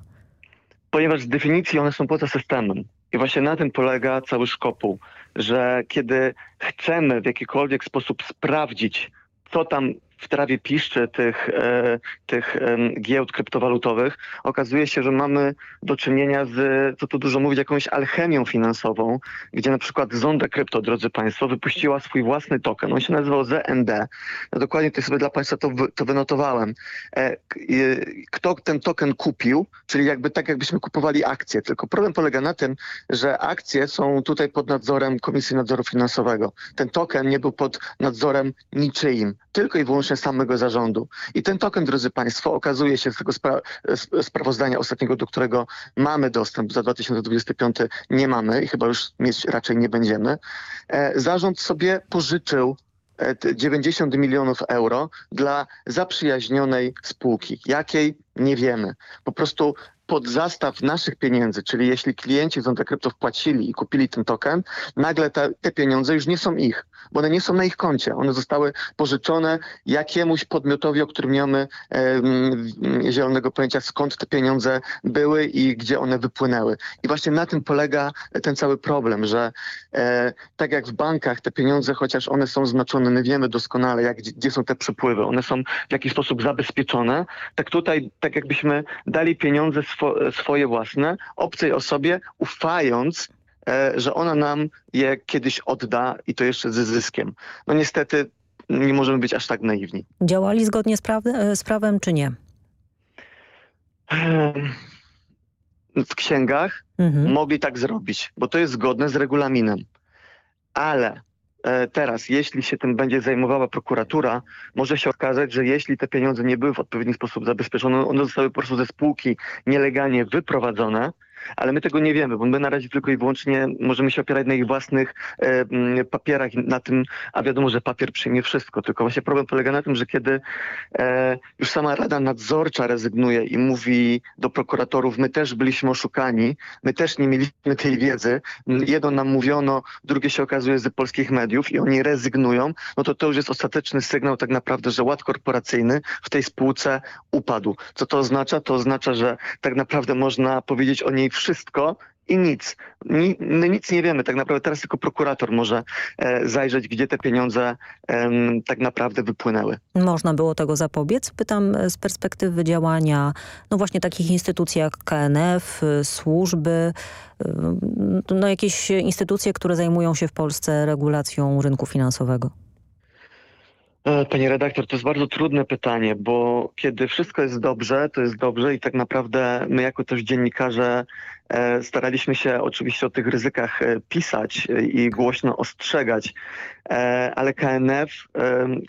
Ponieważ z definicji one są poza systemem. I właśnie na tym polega cały szkopuł, że kiedy chcemy w jakikolwiek sposób sprawdzić, co tam w trawie piszczy tych, e, tych e, giełd kryptowalutowych, okazuje się, że mamy do czynienia z, co tu dużo mówić, jakąś alchemią finansową, gdzie na przykład Zonda Krypto, drodzy Państwo, wypuściła swój własny token. On się nazywał ZND. Ja dokładnie tutaj sobie dla Państwa to, to wynotowałem. E, kto ten token kupił, czyli jakby tak jakbyśmy kupowali akcje, tylko problem polega na tym, że akcje są tutaj pod nadzorem Komisji Nadzoru Finansowego. Ten token nie był pod nadzorem niczyim, tylko i wyłącznie samego zarządu. I ten token, drodzy Państwo, okazuje się z tego spra sprawozdania ostatniego, do którego mamy dostęp, za 2025 nie mamy i chyba już mieć raczej nie będziemy. E, zarząd sobie pożyczył 90 e, milionów euro dla zaprzyjaźnionej spółki. Jakiej? Nie wiemy. Po prostu pod zastaw naszych pieniędzy, czyli jeśli klienci Zonda Krypto wpłacili i kupili ten token, nagle te, te, pieniądze już nie są ich, bo one nie są na ich koncie. One zostały pożyczone jakiemuś podmiotowi, o którym nie mamy e, zielonego pojęcia, skąd te pieniądze były i gdzie one wypłynęły. I właśnie na tym polega ten cały problem, że e, tak jak w bankach te pieniądze, chociaż one są znaczone, my wiemy doskonale, jak, gdzie, są te przepływy, one są w jakiś sposób zabezpieczone, tak tutaj, tak jakbyśmy dali pieniądze swo, swoje własne obcej osobie, ufając, że ona nam je kiedyś odda i to jeszcze ze zyskiem. No niestety nie możemy być aż tak naiwni. Działali zgodnie z, praw e, z prawem, czy nie? W księgach mhm. mogli tak zrobić, bo to jest zgodne z regulaminem. Ale E, teraz, jeśli się tym będzie zajmowała prokuratura, może się okazać, że jeśli te pieniądze nie były w odpowiedni sposób zabezpieczone, one zostały po prostu ze spółki nielegalnie wyprowadzone, ale my tego nie wiemy, bo my na razie tylko i wyłącznie możemy się opierać na ich własnych e, papierach, na tym, a wiadomo, że papier przyjmie wszystko. Tylko właśnie problem polega na tym, że kiedy e, już sama Rada Nadzorcza rezygnuje i mówi do prokuratorów, my też byliśmy oszukani, my też nie mieliśmy tej wiedzy, jedno nam mówiono, drugie się okazuje z polskich mediów i oni rezygnują, no to to już jest ostateczny sygnał tak naprawdę, że ład korporacyjny w tej spółce upadł. Co to oznacza? To oznacza, że tak naprawdę można powiedzieć o niej wszystko i nic. My nic nie wiemy. Tak naprawdę teraz tylko prokurator może e, zajrzeć, gdzie te pieniądze e, tak naprawdę wypłynęły. Można było tego zapobiec? Pytam e, z perspektywy działania no właśnie takich instytucji jak KNF, e, służby, e, no jakieś instytucje, które zajmują się w Polsce regulacją rynku finansowego. E, Panie redaktor, to jest bardzo trudne pytanie, bo kiedy wszystko jest dobrze, to jest dobrze i tak naprawdę my jako też dziennikarze e, staraliśmy się oczywiście o tych ryzykach e, pisać i głośno ostrzegać, ale KNF,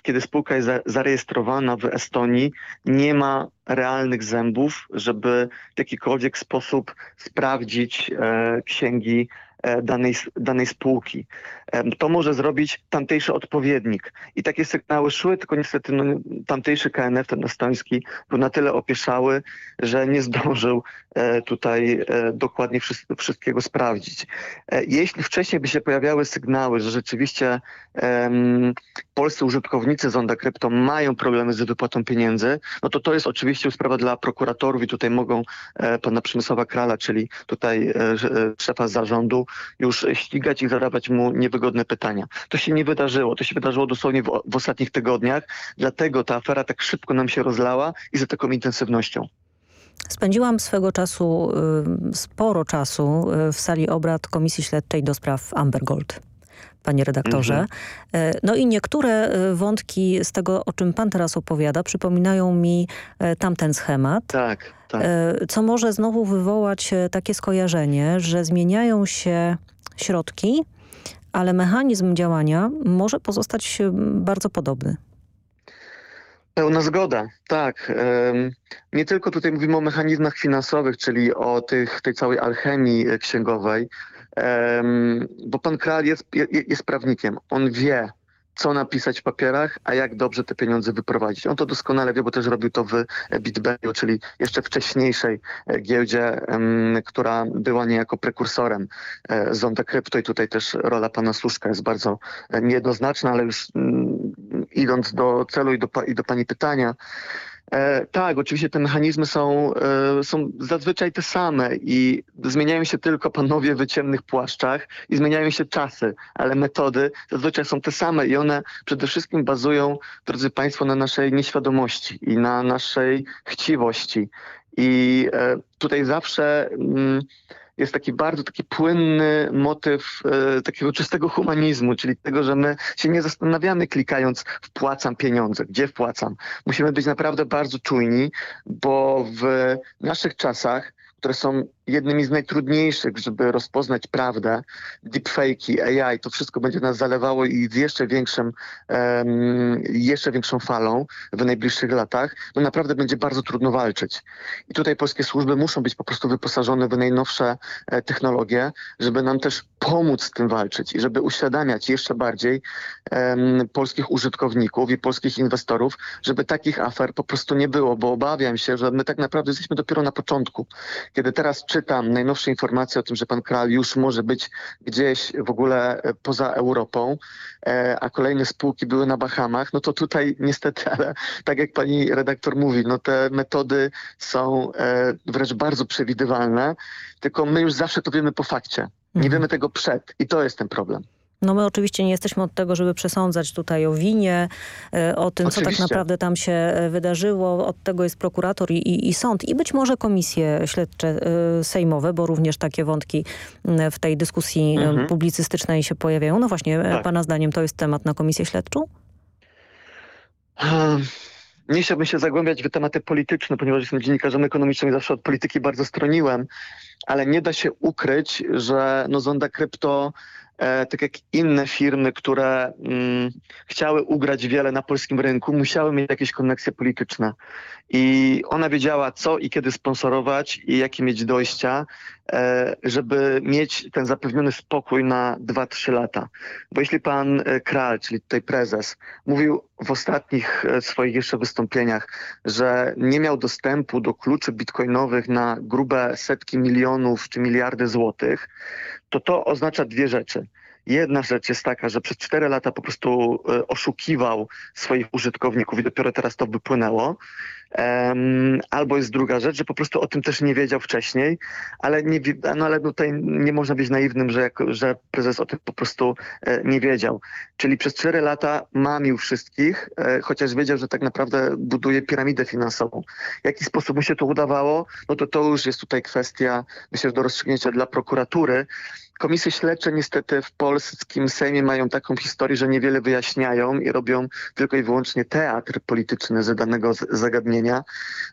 kiedy spółka jest zarejestrowana w Estonii, nie ma realnych zębów, żeby w jakikolwiek sposób sprawdzić księgi danej, danej spółki. E, to może zrobić tamtejszy odpowiednik. I takie sygnały szły, tylko niestety no, tamtejszy KNF, ten estoński, był na tyle opieszały, że nie zdążył e, tutaj dokładnie wszystkiego sprawdzić. Jeśli wcześniej by się pojawiały sygnały, że rzeczywiście um, polscy użytkownicy Zonda Krypto mają problemy z wypłatą pieniędzy, no to to jest oczywiście sprawa dla prokuratorów i tutaj mogą pana Przemysława Krala, czyli tutaj szefa zarządu, już ścigać i zadawać mu niewygodne pytania. To się nie wydarzyło. To się wydarzyło dosłownie w, w ostatnich tygodniach. Dlatego ta afera tak szybko nam się rozlała i z taką intensywnością. Spędziłam swego czasu, y, sporo czasu y, w sali obrad Komisji Śledczej do spraw Amber Gold panie redaktorze. Mhm. Y, no i niektóre wątki z tego, o czym pan teraz opowiada, przypominają mi tamten schemat. Tak. Tak. E, co może znowu wywołać e, takie skojarzenie, że zmieniają się środki, ale mechanizm działania może pozostać bardzo podobny. Pełna zgoda, tak. Nie tylko tutaj mówimy o mechanizmach finansowych, czyli o tych, tej całej alchemii księgowej, bo pan Kral jest, jest prawnikiem. On wie, co napisać w papierach, a jak dobrze te pieniądze wyprowadzić. On to doskonale wie, bo też robił to w BitBayu, czyli jeszcze wcześniejszej e, giełdzie, która była niejako prekursorem e, Zonda Krypto i tutaj też rola pana Słuszka jest bardzo e, niejednoznaczna, ale już mm, idąc do celu i do, i do pani pytania, E, tak, oczywiście te mechanizmy są, e, są zazwyczaj te same i zmieniają się tylko panowie w ciemnych płaszczach i zmieniają się czasy, ale metody zazwyczaj są te same i one przede wszystkim bazują, drodzy Państwo, na naszej nieświadomości i na naszej chciwości. I e, tutaj zawsze... Mm, jest taki bardzo taki płynny motyw e, takiego czystego humanizmu, czyli tego, że my się nie zastanawiamy klikając wpłacam pieniądze, gdzie wpłacam. Musimy być naprawdę bardzo czujni, bo w naszych czasach które są jednymi z najtrudniejszych, żeby rozpoznać prawdę, deepfake'i, AI, to wszystko będzie nas zalewało i z jeszcze większym, um, jeszcze większą falą w najbliższych latach, no naprawdę będzie bardzo trudno walczyć. I tutaj polskie służby muszą być po prostu wyposażone w najnowsze e, technologie, żeby nam też pomóc z tym walczyć i żeby uświadamiać jeszcze bardziej polskich użytkowników i polskich inwestorów, żeby takich afer po prostu nie było, bo obawiam się, że my tak naprawdę jesteśmy dopiero na początku. Kiedy teraz czytam najnowsze informacje o tym, że pan Kral już może być gdzieś w ogóle e, poza Europą, e, a kolejne spółki były na Bahamach, no to tutaj niestety, [laughs] ale tak jak pani redaktor mówi, no te metody są e, wręcz bardzo przewidywalne, tylko my już zawsze to wiemy po fakcie. Nie mhm. wiemy tego przed i to jest ten problem. No my oczywiście nie jesteśmy od tego, żeby przesądzać tutaj o winie, e, o tym, oczywiście. co tak naprawdę tam się e, wydarzyło. Od tego jest prokurator i, i, i, sąd i być może komisje śledcze e, sejmowe, bo również takie wątki w tej dyskusji mhm. publicystycznej się pojawiają. No właśnie, tak. pana zdaniem to jest temat na komisję śledczą? Nie chciałbym się zagłębiać w tematy polityczne, ponieważ jestem dziennikarzem ekonomicznym i zawsze od polityki bardzo stroniłem, ale nie da się ukryć, że no, Zonda Krypto tak jak inne firmy, które mm, chciały ugrać wiele na polskim rynku, musiały mieć jakieś koneksje polityczne. I ona wiedziała, co i kiedy sponsorować i jakie mieć dojścia, e, żeby mieć ten zapewniony spokój na 2-3 lata. Bo jeśli pan e, Kral, czyli tutaj prezes, mówił w ostatnich e, swoich jeszcze wystąpieniach, że nie miał dostępu do kluczy bitcoinowych na grube setki milionów czy miliardy złotych, to to oznacza dwie rzeczy. Jedna rzecz jest taka, że przez cztery lata po prostu oszukiwał swoich użytkowników i dopiero teraz to wypłynęło. Albo jest druga rzecz, że po prostu o tym też nie wiedział wcześniej, ale, nie, no ale tutaj nie można być naiwnym, że, że prezes o tym po prostu e, nie wiedział. Czyli przez cztery lata mamił wszystkich, e, chociaż wiedział, że tak naprawdę buduje piramidę finansową. W jaki sposób mu się to udawało, no to to już jest tutaj kwestia, myślę, do rozstrzygnięcia dla prokuratury. Komisje śledcze niestety w polskim Sejmie mają taką historię, że niewiele wyjaśniają i robią tylko i wyłącznie teatr polityczny z danego zagadnienia.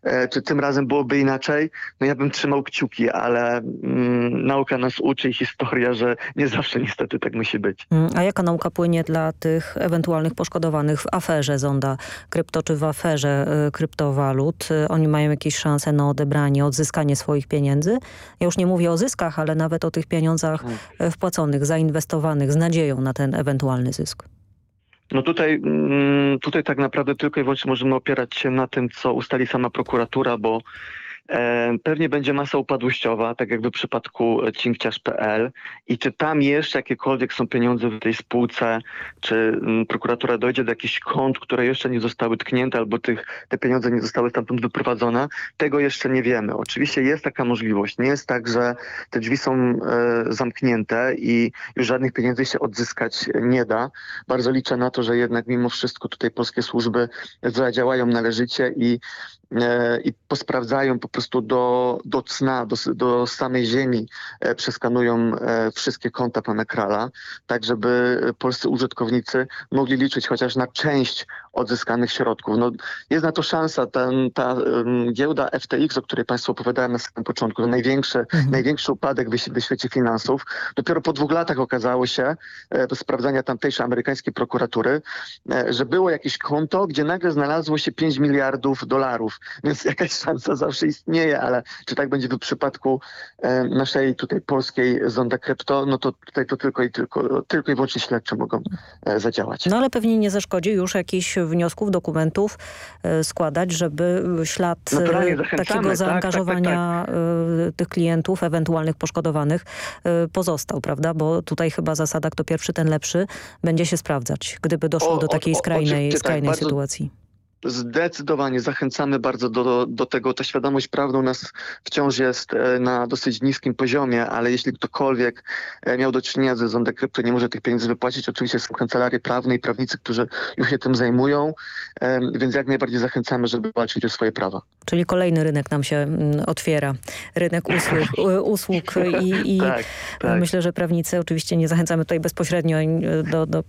E, czy tym razem byłoby inaczej? No ja bym trzymał kciuki, ale mm, nauka nas uczy i historia, że nie zawsze niestety tak musi być. Mm, a jaka nauka płynie dla tych ewentualnych poszkodowanych w aferze Zonda Krypto czy w aferze y, kryptowalut? Y, oni mają jakieś szanse na odebranie, odzyskanie swoich pieniędzy? Ja już nie mówię o zyskach, ale nawet o tych pieniądzach E, wpłaconych, zainwestowanych z nadzieją na ten ewentualny zysk? No tutaj, mm, tutaj tak naprawdę tylko i wyłącznie możemy opierać się na tym, co ustali sama prokuratura, bo pewnie będzie masa upadłościowa, tak jak w przypadku cinkciarz.pl i czy tam jeszcze jakiekolwiek są pieniądze w tej spółce, czy mm, prokuratura dojdzie do jakichś kont, które jeszcze nie zostały tknięte albo tych, te pieniądze nie zostały stamtąd wyprowadzone, tego jeszcze nie wiemy. Oczywiście jest taka możliwość. Nie jest tak, że te drzwi są e, zamknięte i już żadnych pieniędzy się odzyskać nie da. Bardzo liczę na to, że jednak mimo wszystko tutaj polskie służby zadziałają należycie i E, i posprawdzają po prostu do, do cna, do, do samej ziemi, e, przeskanują e, wszystkie konta pana Krala, tak żeby polscy użytkownicy mogli liczyć chociaż na część odzyskanych środków. No, jest na to szansa. Ten, ta um, giełda FTX, o której Państwu opowiadałem na samym początku, największy, mhm. największy upadek w, w świecie finansów. Dopiero po dwóch latach okazało się, e, do sprawdzania tamtejszej amerykańskiej prokuratury, e, że było jakieś konto, gdzie nagle znalazło się 5 miliardów dolarów. Więc [laughs] jakaś szansa zawsze istnieje, ale czy tak będzie w przypadku e, naszej tutaj polskiej zonda krypto, no to tutaj to tylko i tylko, tylko i wyłącznie śledczy mogą e, zadziałać. No ale pewnie nie zaszkodzi już jakichś wniosków, dokumentów e, składać, żeby ślad e, takiego tak, zaangażowania tak, tak, tak, tych klientów, ewentualnych poszkodowanych pozostał, prawda? Bo tutaj chyba zasada kto pierwszy, ten lepszy będzie się sprawdzać, gdyby doszło o, do takiej o, skrajnej, tak, skrajnej sytuacji. Zdecydowanie zachęcamy bardzo do, do tego. Ta świadomość prawna u nas wciąż jest e, na dosyć niskim poziomie, ale jeśli ktokolwiek e, miał do czynienia ze Zonda Krypto, nie może tych pieniędzy wypłacić, oczywiście są kancelarie prawne i prawnicy, którzy już się tym zajmują, więc jak najbardziej zachęcamy, żeby walczyć o swoje prawa. Czyli kolejny rynek nam się mm, otwiera. Rynek usług, [laughs] usług i, i tak, tak. myślę, że prawnicy oczywiście nie zachęcamy tutaj bezpośrednio do, do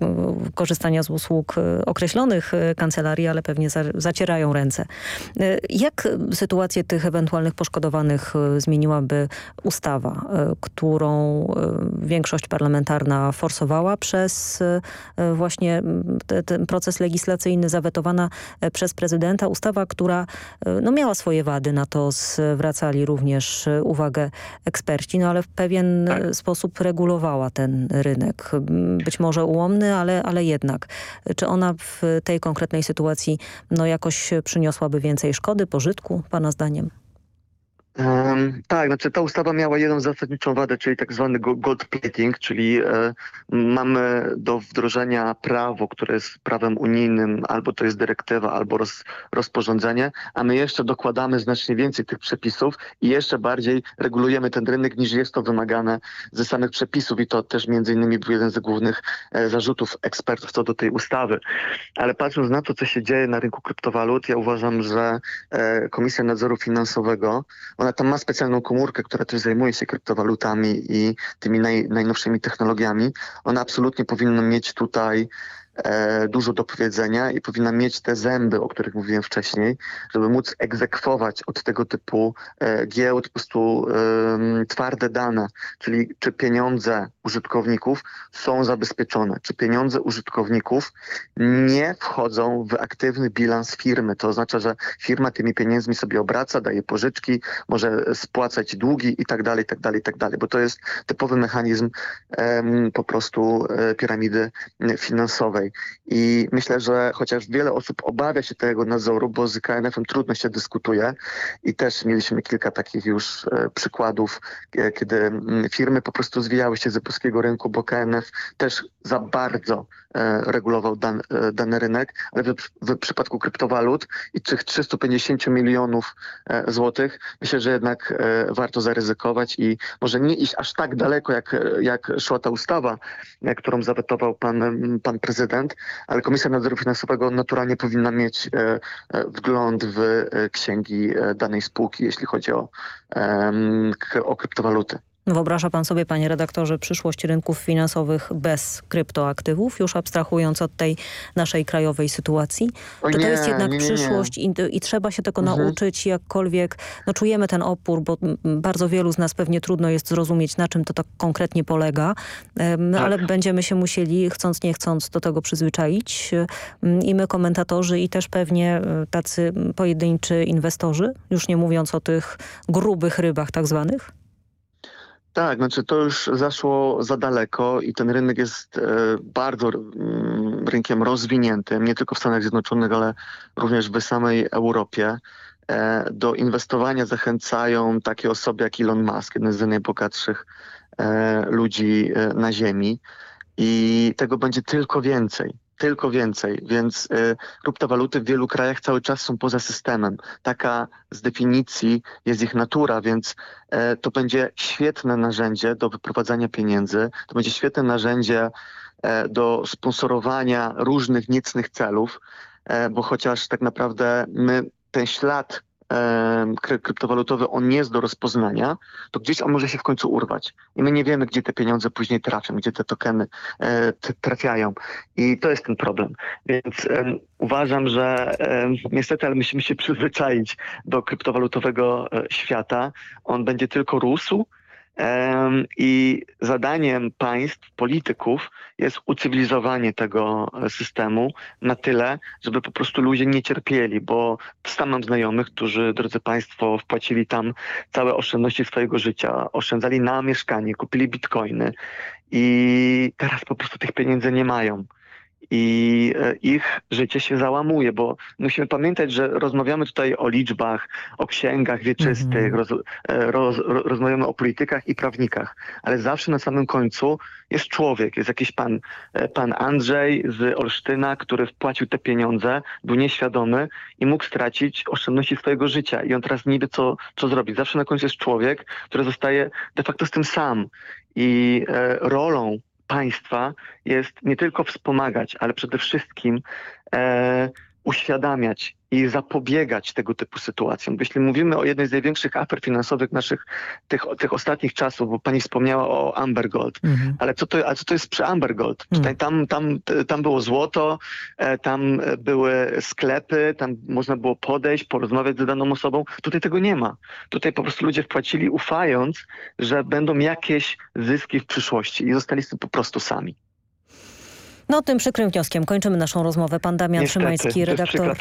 korzystania z usług e, określonych kancelarii, ale pewnie za zacierają ręce. E, jak sytuację tych ewentualnych poszkodowanych e, zmieniłaby ustawa, e, którą większość parlamentarna forsowała przez właśnie te, ten proces legislacyjny, zawetowana przez prezydenta. Ustawa, która no, miała swoje wady, na to zwracali również uwagę eksperci, no ale w pewien tak. sposób regulowała ten rynek. Być może ułomny, ale, ale jednak. Czy ona w tej konkretnej sytuacji no jakoś przyniosłaby więcej szkody, pożytku, pana zdaniem? Um, tak, znaczy ta ustawa miała jedną zasadniczą wadę, czyli tak zwany gold plating, czyli e, mamy do wdrożenia prawo, które jest prawem unijnym, albo to jest dyrektywa, albo roz, rozporządzenie, a my jeszcze dokładamy znacznie więcej tych przepisów i jeszcze bardziej regulujemy ten rynek niż jest to wymagane ze samych przepisów i to też między innymi był jeden z głównych e, zarzutów ekspertów co do tej ustawy. Ale patrząc na to, co się dzieje na rynku kryptowalut, ja uważam, że e, Komisja Nadzoru Finansowego ona tam ma specjalną komórkę, która też zajmuje się kryptowalutami i tymi naj, najnowszymi technologiami. Ona absolutnie powinna mieć tutaj dużo do powiedzenia i powinna mieć te zęby, o których mówiłem wcześniej, żeby móc egzekwować od tego typu e, giełd po prostu e, twarde dane, czyli czy pieniądze użytkowników są zabezpieczone, czy pieniądze użytkowników nie wchodzą w aktywny bilans firmy. To oznacza, że firma tymi pieniędzmi sobie obraca, daje pożyczki, może spłacać długi i tak dalej, tak dalej, tak dalej, bo to jest typowy mechanizm po prostu e, piramidy finansowej. I myślę, że chociaż wiele osób obawia się tego nadzoru, bo z KNF-em trudno się dyskutuje i też mieliśmy kilka takich już e, przykładów, e, kiedy mm, firmy po prostu zwijały się z polskiego rynku, bo KNF też za bardzo regulował dan, dany rynek, ale w, w, przypadku kryptowalut i tych 350 milionów złotych myślę, że jednak warto zaryzykować i może nie iść aż tak daleko, jak, jak szła ta ustawa, którą zawetował pan, pan prezydent, ale Komisja Nadzoru Finansowego naturalnie powinna mieć e, e, wgląd w e, księgi danej spółki, jeśli chodzi o, o kryptowaluty. Wyobraża pan sobie, panie redaktorze, przyszłość rynków finansowych bez kryptoaktywów, już abstrahując od tej naszej krajowej sytuacji? O Czy nie, to jest jednak nie, nie, przyszłość i, i, trzeba się tego mhm. nauczyć jakkolwiek? No czujemy ten opór, bo bardzo wielu z nas pewnie trudno jest zrozumieć, na czym to tak konkretnie polega, um, tak. ale będziemy się musieli, chcąc nie chcąc, do tego przyzwyczaić. Um, I my komentatorzy i też pewnie e, tacy pojedynczy inwestorzy, już nie mówiąc o tych grubych rybach tak zwanych? Tak, znaczy to już zaszło za daleko i ten rynek jest e, bardzo mm, rynkiem rozwiniętym, nie tylko w Stanach Zjednoczonych, ale również w samej Europie. E, do inwestowania zachęcają takie osoby jak Elon Musk, jeden z najbogatszych e, ludzi na Ziemi i tego będzie tylko więcej tylko więcej, więc y, kryptowaluty w wielu krajach cały czas są poza systemem. Taka z definicji jest ich natura, więc y, to będzie świetne narzędzie do wyprowadzania pieniędzy, to będzie świetne narzędzie y, do sponsorowania różnych niecnych celów, e, bo chociaż tak naprawdę my ten ślad e, kry, kryptowalutowy, on nie jest do rozpoznania, to gdzieś on może się w końcu urwać. I my nie wiemy, gdzie te pieniądze później trafią, gdzie te tokeny e, trafiają. I to jest ten problem. Więc e, uważam, że niestety, ale musimy się przyzwyczaić do kryptowalutowego świata. On będzie tylko rósł, i zadaniem państw, polityków jest ucywilizowanie tego systemu na tyle, żeby po prostu ludzie nie cierpieli, bo sam mam znajomych, którzy, drodzy Państwo, wpłacili tam całe oszczędności swojego życia, oszczędzali na mieszkanie, kupili bitcoiny i teraz po prostu tych pieniędzy nie mają i e, ich życie się załamuje, bo musimy pamiętać, że rozmawiamy tutaj o liczbach, o księgach wieczystych, mm -hmm. roz, e, roz, rozmawiamy o politykach i prawnikach, ale zawsze na samym końcu jest człowiek, jest jakiś pan, e, pan Andrzej z Olsztyna, który wpłacił te pieniądze, był nieświadomy i mógł stracić oszczędności swojego życia i on teraz wie, co, co zrobić. Zawsze na końcu jest człowiek, który zostaje de facto z tym sam i rolą państwa jest nie tylko wspomagać, ale przede wszystkim e, uświadamiać i zapobiegać tego typu sytuacjom. Jeśli mówimy o jednej z największych afer finansowych naszych tych, tych ostatnich czasów, bo pani wspomniała o Amber Gold, mhm. ale, co to, a co to jest przy Amber Gold? Mhm. Tutaj, tam, tam, tam było złoto, e, tam były sklepy, tam można było podejść, porozmawiać z daną osobą. Tutaj tego nie ma. Tutaj po prostu ludzie wpłacili ufając, że będą jakieś zyski w przyszłości i zostali z tym po prostu sami. No tym przykrym wnioskiem kończymy naszą rozmowę. Pan Damian Niestety, Szymański, redaktor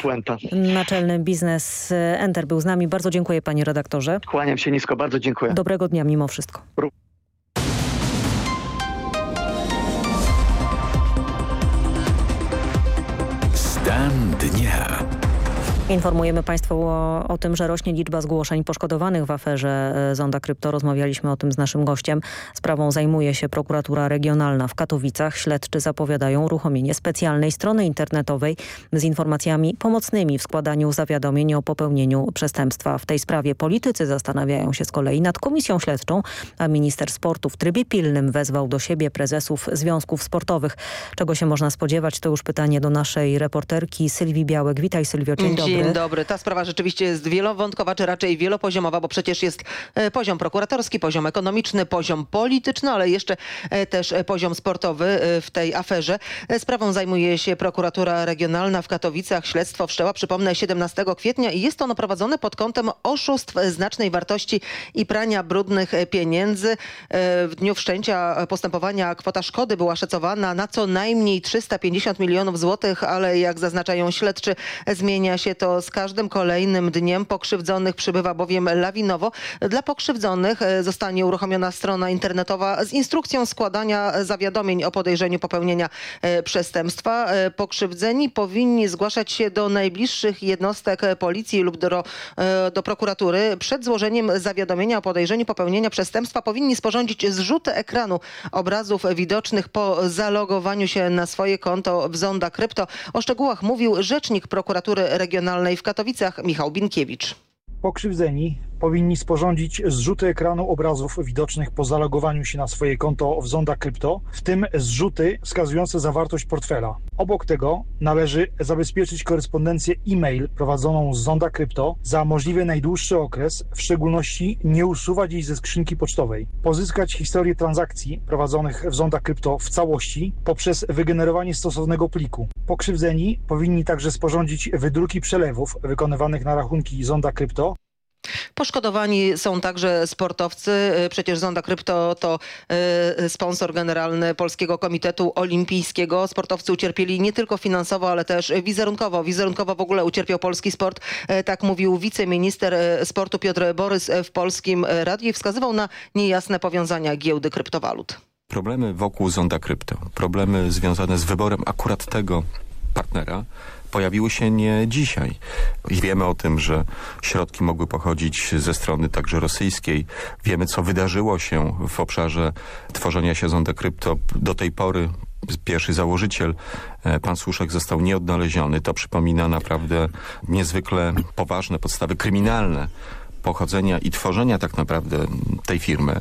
naczelny Biznes Enter był z nami. Bardzo dziękuję panie redaktorze. Kłaniam się nisko, bardzo dziękuję. Dobrego dnia mimo wszystko. Informujemy Państwa o, o, tym, że rośnie liczba zgłoszeń poszkodowanych w aferze e, Zonda Krypto. Rozmawialiśmy o tym z naszym gościem. Sprawą zajmuje się prokuratura regionalna w Katowicach. Śledczy zapowiadają uruchomienie specjalnej strony internetowej z informacjami pomocnymi w składaniu zawiadomień o popełnieniu przestępstwa. W tej sprawie politycy zastanawiają się z kolei nad komisją śledczą, a minister sportu w trybie pilnym wezwał do siebie prezesów związków sportowych. Czego się można spodziewać? To już pytanie do naszej reporterki Sylwii Białek. Witaj Sylwio, dzień dobry. Dzień dobry. Ta sprawa rzeczywiście jest wielowątkowa, czy raczej wielopoziomowa, bo przecież jest e, poziom prokuratorski, poziom ekonomiczny, poziom polityczny, ale jeszcze e, też e, poziom sportowy w tej aferze. Sprawą zajmuje się prokuratura regionalna w Katowicach. Śledztwo wszczęła, przypomnę, 17 kwietnia i jest ono prowadzone pod kątem oszustw znacznej wartości i prania brudnych pieniędzy. W dniu wszczęcia postępowania kwota szkody była szacowana na co najmniej 350 milionów złotych, ale jak zaznaczają śledczy, zmienia się to z każdym kolejnym dniem pokrzywdzonych przybywa bowiem lawinowo. Dla pokrzywdzonych e, zostanie uruchomiona strona internetowa z instrukcją składania zawiadomień o podejrzeniu popełnienia e, przestępstwa. E, pokrzywdzeni powinni zgłaszać się do najbliższych jednostek policji lub do, do prokuratury. Przed złożeniem zawiadomienia o podejrzeniu popełnienia przestępstwa powinni sporządzić zrzuty ekranu obrazów widocznych po zalogowaniu się na swoje konto w Zonda Krypto. O szczegółach mówił rzecznik prokuratury regionalnej Regionalnej w Katowicach Michał Binkiewicz. Pokrzywdzeni powinni sporządzić zrzuty ekranu obrazów widocznych po zalogowaniu się na swoje konto w Zonda Krypto, w tym zrzuty wskazujące zawartość portfela. Obok tego należy zabezpieczyć korespondencję e-mail prowadzoną z Zonda Krypto za możliwie najdłuższy okres, w szczególności nie usuwać jej ze skrzynki pocztowej. Pozyskać historię transakcji prowadzonych w Zonda Krypto w całości poprzez wygenerowanie stosownego pliku. Pokrzywdzeni powinni także sporządzić wydruki przelewów wykonywanych na rachunki Zonda Krypto Poszkodowani są także sportowcy. Przecież Zonda Krypto to e, sponsor generalny Polskiego Komitetu Olimpijskiego. Sportowcy ucierpieli nie tylko finansowo, ale też wizerunkowo. Wizerunkowo w ogóle ucierpiał polski sport. E, tak mówił wiceminister sportu Piotr Borys w Polskim Radiu i wskazywał na niejasne powiązania giełdy kryptowalut. Problemy wokół Zonda Krypto, problemy związane z wyborem akurat tego partnera pojawiły się nie dzisiaj. I wiemy o tym, że środki mogły pochodzić ze strony także rosyjskiej. Wiemy, co wydarzyło się w obszarze tworzenia się Zonda Krypto. Do tej pory pierwszy założyciel, e, pan Słuszek, został nieodnaleziony. To przypomina naprawdę niezwykle poważne podstawy kryminalne pochodzenia i tworzenia tak naprawdę tej firmy.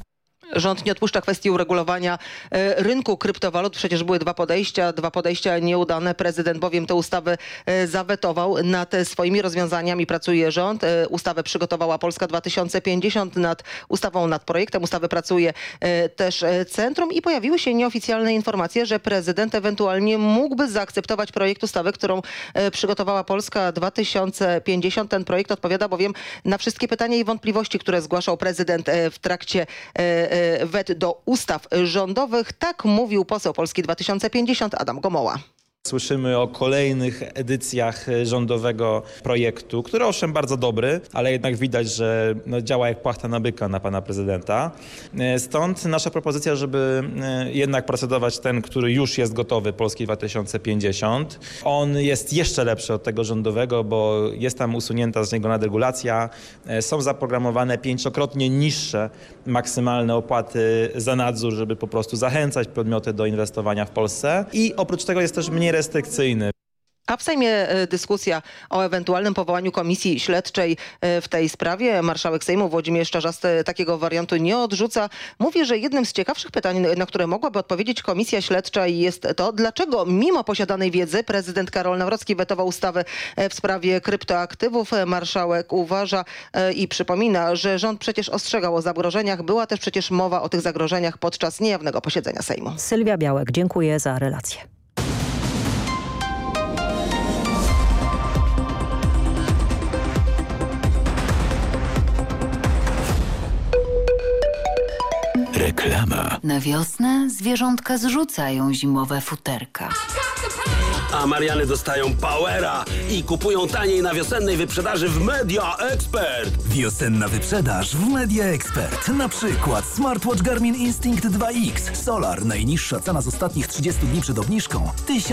Rząd nie odpuszcza kwestii uregulowania e, rynku kryptowalut. Przecież były dwa podejścia, dwa podejścia nieudane. Prezydent bowiem tę ustawę e, zawetował. Nad swoimi rozwiązaniami pracuje rząd. E, Ustawę przygotowała Polska 2050. Nad ustawą, nad projektem ustawy pracuje też centrum i pojawiły się nieoficjalne informacje, że prezydent ewentualnie mógłby zaakceptować projekt ustawy, którą przygotowała Polska 2050. Ten projekt odpowiada bowiem na wszystkie pytania i wątpliwości, które zgłaszał prezydent w trakcie wet do ustaw rządowych. Tak mówił poseł Polski 2050 Adam Gomoła. Słyszymy o kolejnych edycjach e, rządowego projektu, który owszem bardzo dobry, ale jednak widać, że no, działa jak płachta na byka na pana prezydenta. E, Stąd nasza propozycja, żeby e, jednak procedować ten, który już jest gotowy, Polski 2050. On jest jeszcze lepszy od tego rządowego, bo jest tam usunięta z niego nadregulacja. Są zaprogramowane pięciokrotnie niższe maksymalne opłaty za nadzór, żeby po prostu zachęcać podmioty do inwestowania w Polsce. I oprócz tego jest też mniej restrykcyjny. A w Sejmie e, dyskusja o ewentualnym powołaniu komisji śledczej e, w tej sprawie. Marszałek Sejmu Włodzimierz Czarzasty takiego wariantu nie odrzuca. Mówi, że jednym z ciekawszych pytań, na które mogłaby odpowiedzieć komisja śledcza jest to, dlaczego mimo posiadanej wiedzy prezydent Karol Nawrocki wetował ustawę e, w sprawie kryptoaktywów. Marszałek uważa i przypomina, że rząd przecież ostrzegał o zagrożeniach. Była też przecież mowa o tych zagrożeniach podczas niejawnego posiedzenia Sejmu. Sylwia Białek, dziękuję za relację. Reklama. Na wiosnę zwierzątka zrzucają zimowe futerka. A Mariany dostają powera i kupują taniej na wiosennej wyprzedaży w Media Expert. Wiosenna wyprzedaż w Media Expert. Na przykład smartwatch Garmin Instinct 2X Solar. Najniższa cena z ostatnich 30 dni przed obniżką 1000